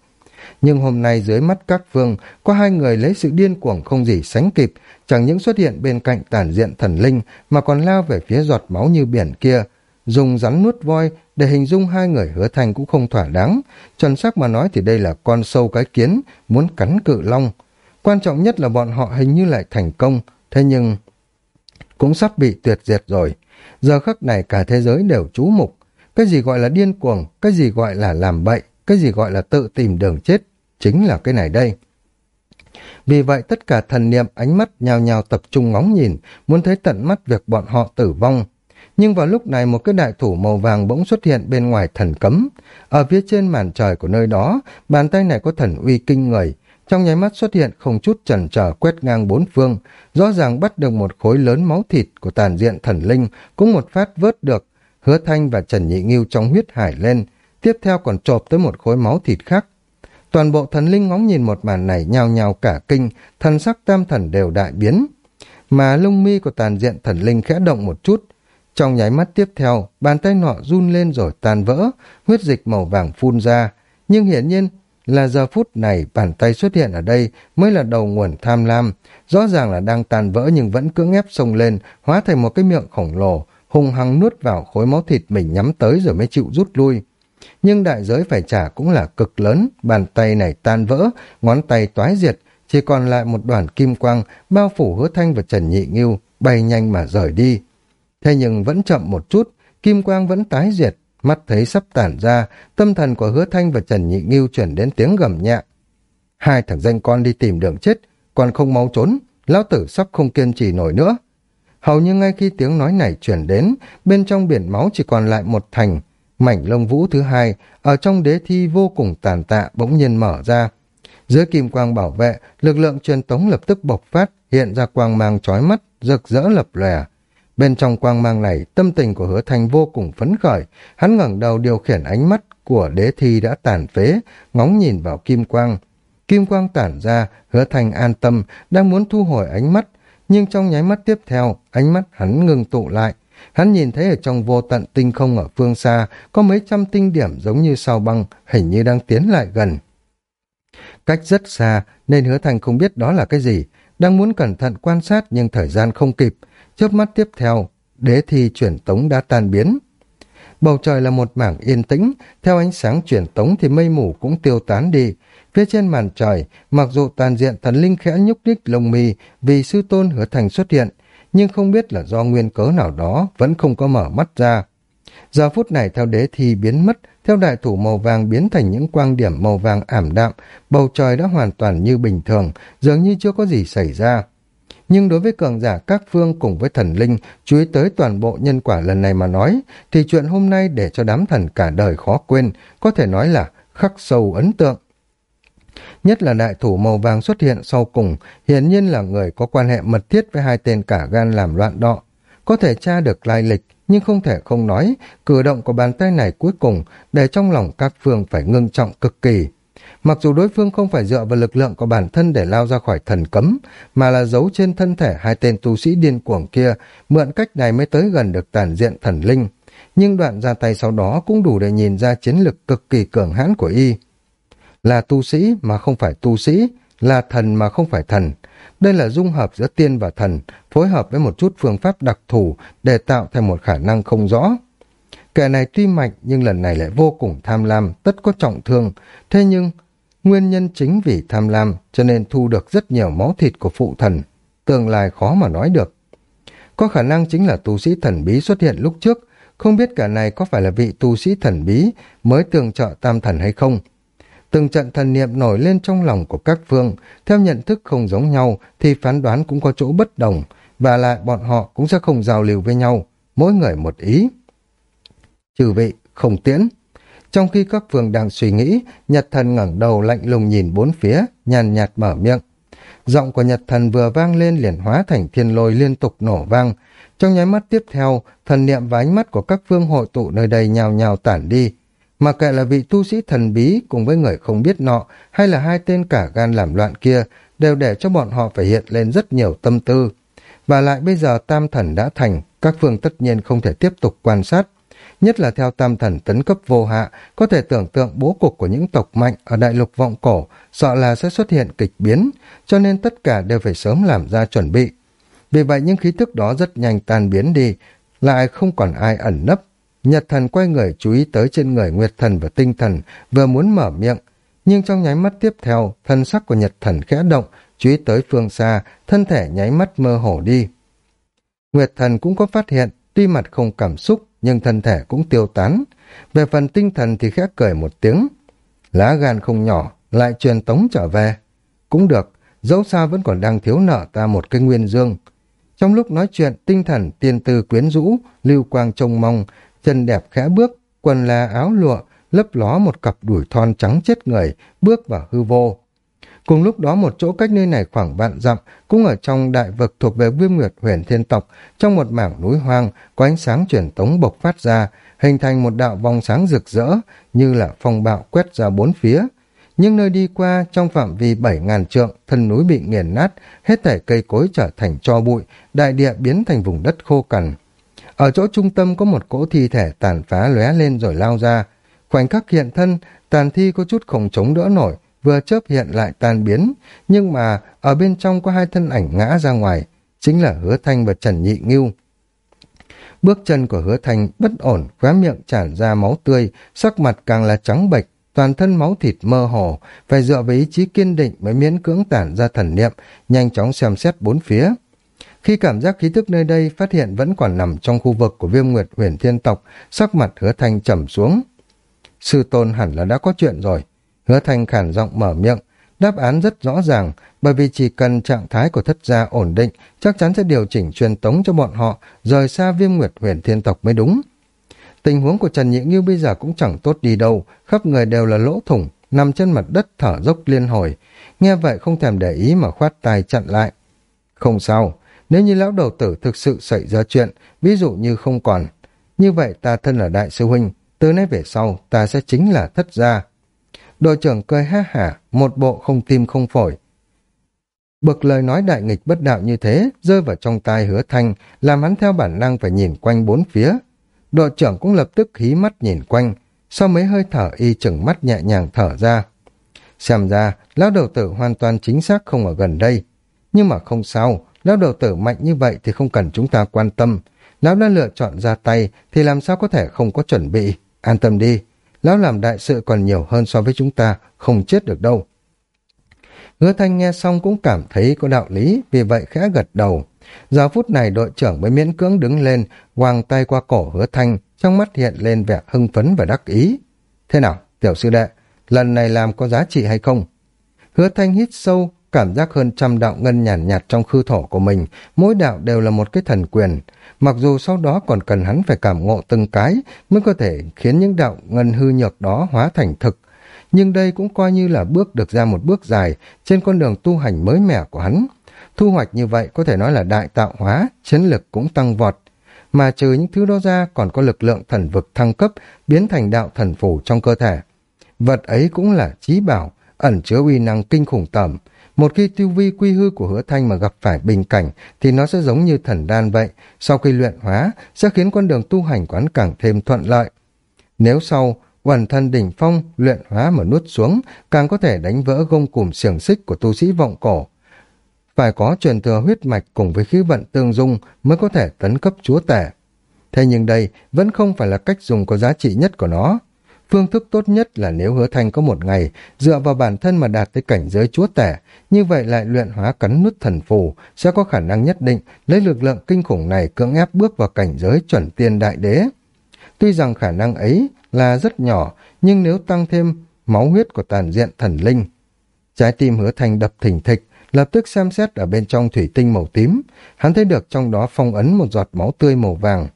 Nhưng hôm nay dưới mắt các vương có hai người lấy sự điên cuồng không gì sánh kịp, chẳng những xuất hiện bên cạnh tản diện thần linh, mà còn lao về phía giọt máu như biển kia, dùng rắn nuốt voi để hình dung hai người hứa thành cũng không thỏa đáng. Chuẩn xác mà nói thì đây là con sâu cái kiến, muốn cắn cự long. Quan trọng nhất là bọn họ hình như lại thành công, thế nhưng cũng sắp bị tuyệt diệt rồi. Giờ khắc này cả thế giới đều chú mục. Cái gì gọi là điên cuồng, cái gì gọi là làm bậy, cái gì gọi là tự tìm đường chết, chính là cái này đây. Vì vậy tất cả thần niệm ánh mắt nhào nhào tập trung ngóng nhìn, muốn thấy tận mắt việc bọn họ tử vong. Nhưng vào lúc này một cái đại thủ màu vàng bỗng xuất hiện bên ngoài thần cấm. Ở phía trên màn trời của nơi đó, bàn tay này có thần uy kinh người, trong nháy mắt xuất hiện không chút chần chờ quét ngang bốn phương, rõ ràng bắt được một khối lớn máu thịt của tàn diện thần linh, cũng một phát vớt được, hứa thanh và Trần Nhị Nghiêu trong huyết hải lên, tiếp theo còn chộp tới một khối máu thịt khác. Toàn bộ thần linh ngóng nhìn một màn này nhào nhào cả kinh, thần sắc tam thần đều đại biến. Mà lông mi của tàn diện thần linh khẽ động một chút. Trong nháy mắt tiếp theo, bàn tay nọ run lên rồi tan vỡ, huyết dịch màu vàng phun ra. Nhưng hiển nhiên là giờ phút này bàn tay xuất hiện ở đây mới là đầu nguồn tham lam. Rõ ràng là đang tàn vỡ nhưng vẫn cưỡng ép sông lên, hóa thành một cái miệng khổng lồ, hung hăng nuốt vào khối máu thịt mình nhắm tới rồi mới chịu rút lui. Nhưng đại giới phải trả cũng là cực lớn, bàn tay này tan vỡ, ngón tay toái diệt, chỉ còn lại một đoàn kim quang bao phủ hứa thanh và Trần Nhị Nghiêu, bay nhanh mà rời đi. Thế nhưng vẫn chậm một chút, kim quang vẫn tái diệt, mắt thấy sắp tản ra, tâm thần của hứa thanh và Trần Nhị Nghiêu chuyển đến tiếng gầm nhẹ. Hai thằng danh con đi tìm đường chết, còn không mau trốn, lão tử sắp không kiên trì nổi nữa. Hầu như ngay khi tiếng nói này chuyển đến, bên trong biển máu chỉ còn lại một thành, mảnh lông vũ thứ hai, ở trong đế thi vô cùng tàn tạ bỗng nhiên mở ra. Dưới kim quang bảo vệ, lực lượng truyền tống lập tức bộc phát, hiện ra quang mang chói mắt, rực rỡ lập lòe. Bên trong quang mang này, tâm tình của hứa thanh vô cùng phấn khởi, hắn ngẩng đầu điều khiển ánh mắt của đế thi đã tàn phế, ngóng nhìn vào kim quang. Kim quang tản ra, hứa thanh an tâm, đang muốn thu hồi ánh mắt, nhưng trong nháy mắt tiếp theo, ánh mắt hắn ngừng tụ lại. Hắn nhìn thấy ở trong vô tận tinh không ở phương xa, có mấy trăm tinh điểm giống như sao băng, hình như đang tiến lại gần. Cách rất xa, nên hứa thành không biết đó là cái gì, đang muốn cẩn thận quan sát nhưng thời gian không kịp, chớp mắt tiếp theo, đế thi chuyển tống đã tan biến. Bầu trời là một mảng yên tĩnh, theo ánh sáng chuyển tống thì mây mù cũng tiêu tán đi, Phía trên màn trời, mặc dù toàn diện thần linh khẽ nhúc nhích lồng mì vì sư tôn hứa thành xuất hiện, nhưng không biết là do nguyên cớ nào đó vẫn không có mở mắt ra. Giờ phút này theo đế thi biến mất, theo đại thủ màu vàng biến thành những quang điểm màu vàng ảm đạm, bầu trời đã hoàn toàn như bình thường, dường như chưa có gì xảy ra. Nhưng đối với cường giả các phương cùng với thần linh chú ý tới toàn bộ nhân quả lần này mà nói, thì chuyện hôm nay để cho đám thần cả đời khó quên, có thể nói là khắc sâu ấn tượng. Nhất là đại thủ màu vàng xuất hiện sau cùng, hiển nhiên là người có quan hệ mật thiết với hai tên cả gan làm loạn đọ. Có thể tra được lai lịch, nhưng không thể không nói, cử động của bàn tay này cuối cùng để trong lòng các phương phải ngưng trọng cực kỳ. Mặc dù đối phương không phải dựa vào lực lượng của bản thân để lao ra khỏi thần cấm, mà là giấu trên thân thể hai tên tu sĩ điên cuồng kia, mượn cách này mới tới gần được tàn diện thần linh. Nhưng đoạn ra tay sau đó cũng đủ để nhìn ra chiến lực cực kỳ cường hãn của y là tu sĩ mà không phải tu sĩ, là thần mà không phải thần. Đây là dung hợp giữa tiên và thần, phối hợp với một chút phương pháp đặc thù để tạo thành một khả năng không rõ. Kẻ này tuy mạnh nhưng lần này lại vô cùng tham lam, tất có trọng thương. Thế nhưng, nguyên nhân chính vì tham lam cho nên thu được rất nhiều máu thịt của phụ thần. Tương lai khó mà nói được. Có khả năng chính là tu sĩ thần bí xuất hiện lúc trước, không biết cả này có phải là vị tu sĩ thần bí mới tương trợ tam thần hay không. Từng trận thần niệm nổi lên trong lòng của các phương, theo nhận thức không giống nhau thì phán đoán cũng có chỗ bất đồng, và lại bọn họ cũng sẽ không giao lưu với nhau, mỗi người một ý. Trừ vị, không tiễn. Trong khi các phương đang suy nghĩ, Nhật thần ngẩng đầu lạnh lùng nhìn bốn phía, nhàn nhạt mở miệng. Giọng của Nhật thần vừa vang lên liền hóa thành thiên lôi liên tục nổ vang. Trong nháy mắt tiếp theo, thần niệm và ánh mắt của các phương hội tụ nơi đây nhào nhào tản đi, mà kệ là vị tu sĩ thần bí cùng với người không biết nọ hay là hai tên cả gan làm loạn kia đều để cho bọn họ phải hiện lên rất nhiều tâm tư. Và lại bây giờ tam thần đã thành, các phương tất nhiên không thể tiếp tục quan sát. Nhất là theo tam thần tấn cấp vô hạ, có thể tưởng tượng bố cục của những tộc mạnh ở đại lục vọng cổ, sợ là sẽ xuất hiện kịch biến, cho nên tất cả đều phải sớm làm ra chuẩn bị. Vì vậy những khí thức đó rất nhanh tan biến đi, lại không còn ai ẩn nấp, Nhật thần quay người chú ý tới trên người Nguyệt thần và tinh thần, vừa muốn mở miệng. Nhưng trong nháy mắt tiếp theo, thân sắc của Nhật thần khẽ động, chú ý tới phương xa, thân thể nháy mắt mơ hồ đi. Nguyệt thần cũng có phát hiện, tuy mặt không cảm xúc, nhưng thân thể cũng tiêu tán. Về phần tinh thần thì khẽ cười một tiếng. Lá gan không nhỏ, lại truyền tống trở về. Cũng được, dẫu sao vẫn còn đang thiếu nợ ta một cái nguyên dương. Trong lúc nói chuyện, tinh thần tiên tư quyến rũ, lưu quang trông mong, chân đẹp khẽ bước, quần là áo lụa, lấp ló một cặp đuổi thon trắng chết người, bước vào hư vô. Cùng lúc đó một chỗ cách nơi này khoảng vạn dặm, cũng ở trong đại vực thuộc về viêm nguyệt huyền thiên tộc, trong một mảng núi hoang, có ánh sáng truyền tống bộc phát ra, hình thành một đạo vòng sáng rực rỡ, như là phong bạo quét ra bốn phía. nhưng nơi đi qua trong phạm vi bảy ngàn trượng, thân núi bị nghiền nát, hết thảy cây cối trở thành cho bụi, đại địa biến thành vùng đất khô cằn. Ở chỗ trung tâm có một cỗ thi thể tàn phá lóe lên rồi lao ra. Khoảnh khắc hiện thân, tàn thi có chút không chống đỡ nổi, vừa chớp hiện lại tan biến, nhưng mà ở bên trong có hai thân ảnh ngã ra ngoài, chính là Hứa Thanh và Trần Nhị Ngưu. Bước chân của Hứa Thanh bất ổn, khóe miệng tràn ra máu tươi, sắc mặt càng là trắng bệch, toàn thân máu thịt mơ hồ, phải dựa vào ý chí kiên định mới miễn cưỡng tản ra thần niệm, nhanh chóng xem xét bốn phía. Khi cảm giác khí tức nơi đây phát hiện vẫn còn nằm trong khu vực của viêm nguyệt huyền thiên tộc, sắc mặt hứa thanh trầm xuống. Sư tôn hẳn là đã có chuyện rồi. Hứa thanh khản giọng mở miệng, đáp án rất rõ ràng, bởi vì chỉ cần trạng thái của thất gia ổn định, chắc chắn sẽ điều chỉnh truyền tống cho bọn họ, rời xa viêm nguyệt huyền thiên tộc mới đúng. Tình huống của Trần Nhị Nghiêu bây giờ cũng chẳng tốt đi đâu, khắp người đều là lỗ thủng, nằm trên mặt đất thở dốc liên hồi. Nghe vậy không thèm để ý mà khoát tay chặn lại. Không sao, nếu như lão đầu tử thực sự xảy ra chuyện, ví dụ như không còn, như vậy ta thân là đại sư huynh, từ nay về sau ta sẽ chính là thất gia. Đội trưởng cười ha hả, một bộ không tim không phổi. Bực lời nói đại nghịch bất đạo như thế, rơi vào trong tai hứa thanh, làm hắn theo bản năng phải nhìn quanh bốn phía. Đội trưởng cũng lập tức hí mắt nhìn quanh, sau mấy hơi thở y chừng mắt nhẹ nhàng thở ra. Xem ra, lão đầu tử hoàn toàn chính xác không ở gần đây. Nhưng mà không sao, lão đầu tử mạnh như vậy thì không cần chúng ta quan tâm. Lão đã lựa chọn ra tay thì làm sao có thể không có chuẩn bị. An tâm đi, lão làm đại sự còn nhiều hơn so với chúng ta, không chết được đâu. Hứa thanh nghe xong cũng cảm thấy có đạo lý, vì vậy khẽ gật đầu. Giờ phút này đội trưởng mới miễn cưỡng đứng lên, quàng tay qua cổ hứa thanh, trong mắt hiện lên vẻ hưng phấn và đắc ý. Thế nào, tiểu sư đệ, lần này làm có giá trị hay không? Hứa thanh hít sâu, cảm giác hơn trăm đạo ngân nhàn nhạt, nhạt trong khư thổ của mình, mỗi đạo đều là một cái thần quyền. Mặc dù sau đó còn cần hắn phải cảm ngộ từng cái mới có thể khiến những đạo ngân hư nhược đó hóa thành thực. Nhưng đây cũng coi như là bước được ra một bước dài trên con đường tu hành mới mẻ của hắn. Thu hoạch như vậy có thể nói là đại tạo hóa, chiến lực cũng tăng vọt. Mà trừ những thứ đó ra còn có lực lượng thần vực thăng cấp biến thành đạo thần phủ trong cơ thể. Vật ấy cũng là trí bảo, ẩn chứa uy năng kinh khủng tẩm. Một khi tiêu vi quy hư của hứa thanh mà gặp phải bình cảnh, thì nó sẽ giống như thần đan vậy. Sau khi luyện hóa, sẽ khiến con đường tu hành quán càng thêm thuận lợi. Nếu sau, quần thân đỉnh phong luyện hóa mà nuốt xuống, càng có thể đánh vỡ gông cùm xiềng xích của tu sĩ vọng cổ phải có truyền thừa huyết mạch cùng với khí vận tương dung mới có thể tấn cấp chúa tể. Thế nhưng đây vẫn không phải là cách dùng có giá trị nhất của nó. Phương thức tốt nhất là nếu hứa thanh có một ngày dựa vào bản thân mà đạt tới cảnh giới chúa tể, như vậy lại luyện hóa cắn nút thần phù sẽ có khả năng nhất định lấy lực lượng kinh khủng này cưỡng ép bước vào cảnh giới chuẩn tiên đại đế. Tuy rằng khả năng ấy là rất nhỏ, nhưng nếu tăng thêm máu huyết của tàn diện thần linh, trái tim hứa thanh đập thình thịch, lập tức xem xét ở bên trong thủy tinh màu tím, hắn thấy được trong đó phong ấn một giọt máu tươi màu vàng.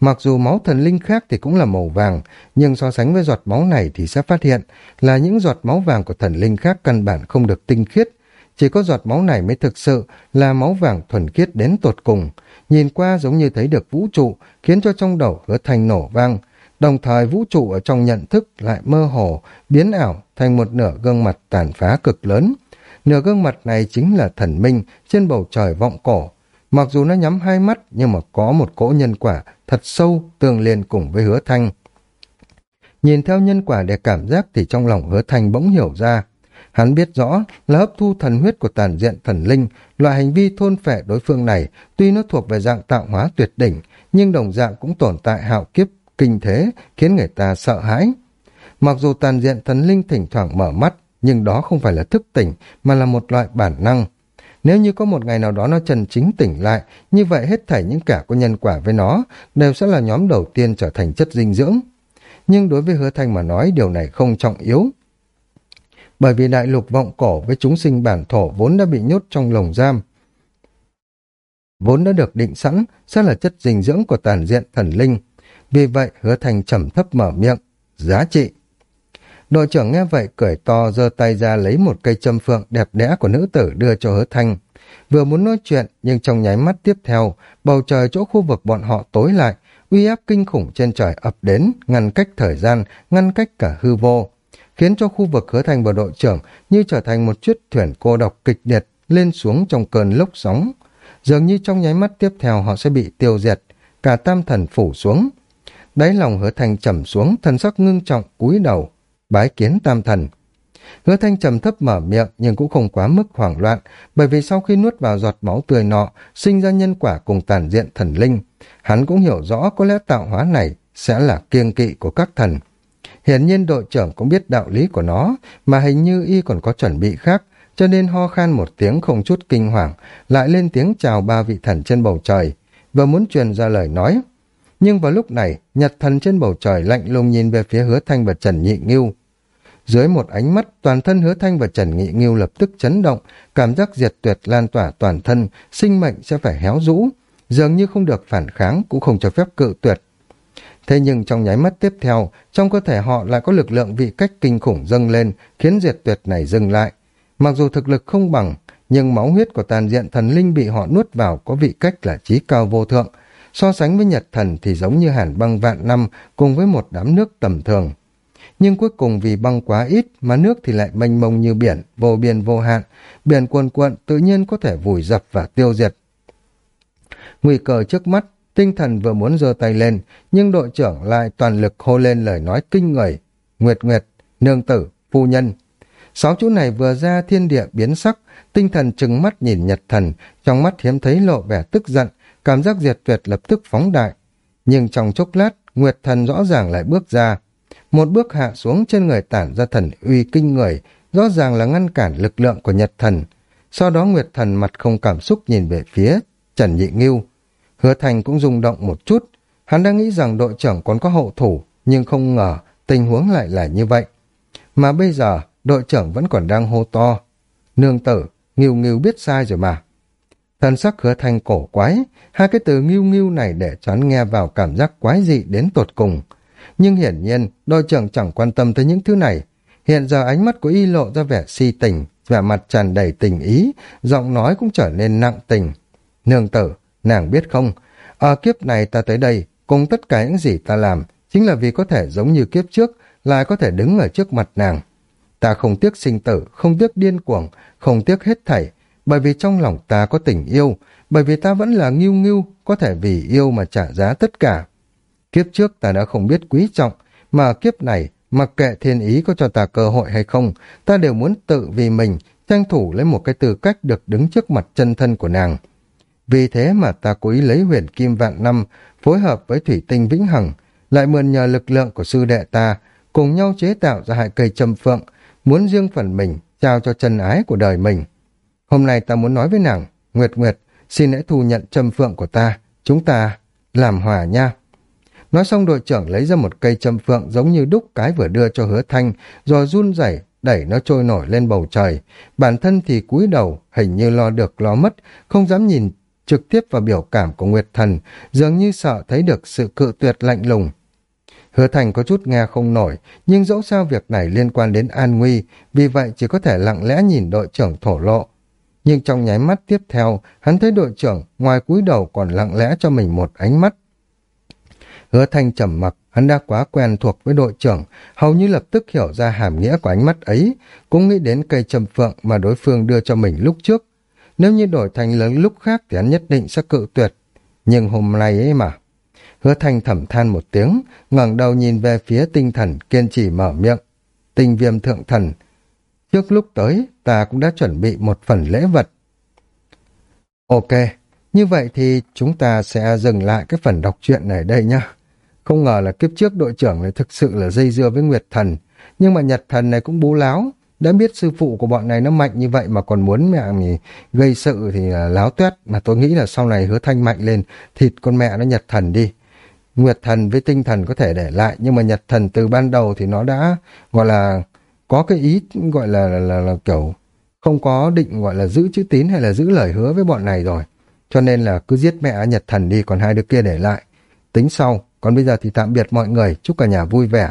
Mặc dù máu thần linh khác thì cũng là màu vàng, nhưng so sánh với giọt máu này thì sẽ phát hiện là những giọt máu vàng của thần linh khác căn bản không được tinh khiết. Chỉ có giọt máu này mới thực sự là máu vàng thuần khiết đến tột cùng. Nhìn qua giống như thấy được vũ trụ, khiến cho trong đầu hứa thành nổ vang. Đồng thời vũ trụ ở trong nhận thức lại mơ hồ, biến ảo thành một nửa gương mặt tàn phá cực lớn. Nửa gương mặt này chính là thần minh trên bầu trời vọng cổ. Mặc dù nó nhắm hai mắt nhưng mà có một cỗ nhân quả thật sâu tương liên cùng với hứa thanh. Nhìn theo nhân quả để cảm giác thì trong lòng hứa thanh bỗng hiểu ra. Hắn biết rõ là hấp thu thần huyết của tàn diện thần linh, loại hành vi thôn phệ đối phương này tuy nó thuộc về dạng tạo hóa tuyệt đỉnh, nhưng đồng dạng cũng tồn tại hạo kiếp, kinh thế, khiến người ta sợ hãi. Mặc dù tàn diện thần linh thỉnh thoảng mở mắt, nhưng đó không phải là thức tỉnh mà là một loại bản năng. Nếu như có một ngày nào đó nó trần chính tỉnh lại, như vậy hết thảy những kẻ có nhân quả với nó đều sẽ là nhóm đầu tiên trở thành chất dinh dưỡng. Nhưng đối với hứa thanh mà nói điều này không trọng yếu. Bởi vì đại lục vọng cổ với chúng sinh bản thổ vốn đã bị nhốt trong lồng giam. Vốn đã được định sẵn sẽ là chất dinh dưỡng của tàn diện thần linh. Vì vậy hứa thanh trầm thấp mở miệng, giá trị. Đội trưởng nghe vậy cười to giơ tay ra lấy một cây châm phượng đẹp đẽ của nữ tử đưa cho hứa thanh. Vừa muốn nói chuyện nhưng trong nháy mắt tiếp theo, bầu trời chỗ khu vực bọn họ tối lại, uy áp kinh khủng trên trời ập đến, ngăn cách thời gian, ngăn cách cả hư vô. khiến cho khu vực hứa thành và đội trưởng như trở thành một chiếc thuyền cô độc kịch liệt lên xuống trong cơn lốc sóng. Dường như trong nháy mắt tiếp theo họ sẽ bị tiêu diệt, cả tam thần phủ xuống. Đáy lòng hứa thành trầm xuống, thần sắc ngưng trọng, cúi đầu, bái kiến tam thần. Hứa thanh trầm thấp mở miệng nhưng cũng không quá mức hoảng loạn, bởi vì sau khi nuốt vào giọt máu tươi nọ, sinh ra nhân quả cùng tàn diện thần linh. Hắn cũng hiểu rõ có lẽ tạo hóa này sẽ là kiêng kỵ của các thần. Hiển nhiên đội trưởng cũng biết đạo lý của nó, mà hình như y còn có chuẩn bị khác, cho nên ho khan một tiếng không chút kinh hoàng, lại lên tiếng chào ba vị thần trên bầu trời, và muốn truyền ra lời nói. Nhưng vào lúc này, nhật thần trên bầu trời lạnh lùng nhìn về phía hứa thanh và Trần Nhị Ngưu. Dưới một ánh mắt, toàn thân hứa thanh và Trần nghị Ngưu lập tức chấn động, cảm giác diệt tuyệt lan tỏa toàn thân, sinh mệnh sẽ phải héo rũ, dường như không được phản kháng cũng không cho phép cự tuyệt. Thế nhưng trong nháy mắt tiếp theo, trong cơ thể họ lại có lực lượng vị cách kinh khủng dâng lên, khiến diệt tuyệt này dừng lại. Mặc dù thực lực không bằng, nhưng máu huyết của tàn diện thần linh bị họ nuốt vào có vị cách là trí cao vô thượng. So sánh với nhật thần thì giống như hàn băng vạn năm cùng với một đám nước tầm thường. Nhưng cuối cùng vì băng quá ít mà nước thì lại mênh mông như biển, vô biên vô hạn. Biển cuồn cuộn tự nhiên có thể vùi dập và tiêu diệt. Nguy cơ trước mắt Tinh thần vừa muốn giơ tay lên, nhưng đội trưởng lại toàn lực hô lên lời nói kinh người. Nguyệt Nguyệt, nương tử, phu nhân. Sáu chữ này vừa ra thiên địa biến sắc, tinh thần trừng mắt nhìn nhật thần, trong mắt hiếm thấy lộ vẻ tức giận, cảm giác diệt tuyệt lập tức phóng đại. Nhưng trong chốc lát, Nguyệt thần rõ ràng lại bước ra. Một bước hạ xuống trên người tản ra thần uy kinh người, rõ ràng là ngăn cản lực lượng của nhật thần. Sau đó Nguyệt thần mặt không cảm xúc nhìn về phía Trần Nhị Ngưu. Hứa Thành cũng rung động một chút. Hắn đang nghĩ rằng đội trưởng còn có hậu thủ, nhưng không ngờ tình huống lại là như vậy. Mà bây giờ, đội trưởng vẫn còn đang hô to. Nương tử, nghiêu nghiêu biết sai rồi mà. Thần sắc hứa thành cổ quái, hai cái từ nghiêu nghiêu này để choán nghe vào cảm giác quái dị đến tột cùng. Nhưng hiển nhiên, đội trưởng chẳng quan tâm tới những thứ này. Hiện giờ ánh mắt của y lộ ra vẻ si tình, vẻ mặt tràn đầy tình ý, giọng nói cũng trở nên nặng tình. Nương tử, Nàng biết không, ở kiếp này ta tới đây, cùng tất cả những gì ta làm, chính là vì có thể giống như kiếp trước, lại có thể đứng ở trước mặt nàng. Ta không tiếc sinh tử, không tiếc điên cuồng, không tiếc hết thảy, bởi vì trong lòng ta có tình yêu, bởi vì ta vẫn là nghiêu nghiêu, có thể vì yêu mà trả giá tất cả. Kiếp trước ta đã không biết quý trọng, mà kiếp này, mặc kệ thiên ý có cho ta cơ hội hay không, ta đều muốn tự vì mình, tranh thủ lấy một cái tư cách được đứng trước mặt chân thân của nàng. Vì thế mà ta cố ý lấy huyền kim vạn năm, phối hợp với thủy tinh vĩnh hằng, lại mượn nhờ lực lượng của sư đệ ta, cùng nhau chế tạo ra hai cây châm phượng, muốn riêng phần mình trao cho chân ái của đời mình. Hôm nay ta muốn nói với nàng, Nguyệt Nguyệt, xin hãy thu nhận châm phượng của ta, chúng ta làm hòa nha. Nói xong đội trưởng lấy ra một cây châm phượng giống như đúc cái vừa đưa cho hứa thanh, rồi run rẩy đẩy nó trôi nổi lên bầu trời. Bản thân thì cúi đầu, hình như lo được lo mất, không dám nhìn trực tiếp vào biểu cảm của Nguyệt Thần, dường như sợ thấy được sự cự tuyệt lạnh lùng. Hứa Thành có chút nghe không nổi, nhưng dẫu sao việc này liên quan đến an nguy, vì vậy chỉ có thể lặng lẽ nhìn đội trưởng thổ lộ. Nhưng trong nháy mắt tiếp theo, hắn thấy đội trưởng ngoài cúi đầu còn lặng lẽ cho mình một ánh mắt. Hứa Thanh trầm mặc, hắn đã quá quen thuộc với đội trưởng, hầu như lập tức hiểu ra hàm nghĩa của ánh mắt ấy, cũng nghĩ đến cây trầm phượng mà đối phương đưa cho mình lúc trước, nếu như đổi thành lớn lúc khác thì hắn nhất định sẽ cự tuyệt. Nhưng hôm nay ấy mà. Hứa thanh thẩm than một tiếng, ngẩng đầu nhìn về phía tinh thần, kiên trì mở miệng. Tinh viêm thượng thần. Trước lúc tới, ta cũng đã chuẩn bị một phần lễ vật. Ok, như vậy thì chúng ta sẽ dừng lại cái phần đọc truyện này đây nhá. Không ngờ là kiếp trước đội trưởng này thực sự là dây dưa với Nguyệt Thần. Nhưng mà Nhật Thần này cũng bú láo. Đã biết sư phụ của bọn này nó mạnh như vậy mà còn muốn mẹ mình gây sự thì là láo tuét. Mà tôi nghĩ là sau này hứa thanh mạnh lên, thịt con mẹ nó nhật thần đi. Nguyệt thần với tinh thần có thể để lại, nhưng mà nhật thần từ ban đầu thì nó đã gọi là có cái ý gọi là, là, là, là kiểu không có định gọi là giữ chữ tín hay là giữ lời hứa với bọn này rồi. Cho nên là cứ giết mẹ nhật thần đi, còn hai đứa kia để lại. Tính sau, còn bây giờ thì tạm biệt mọi người, chúc cả nhà vui vẻ.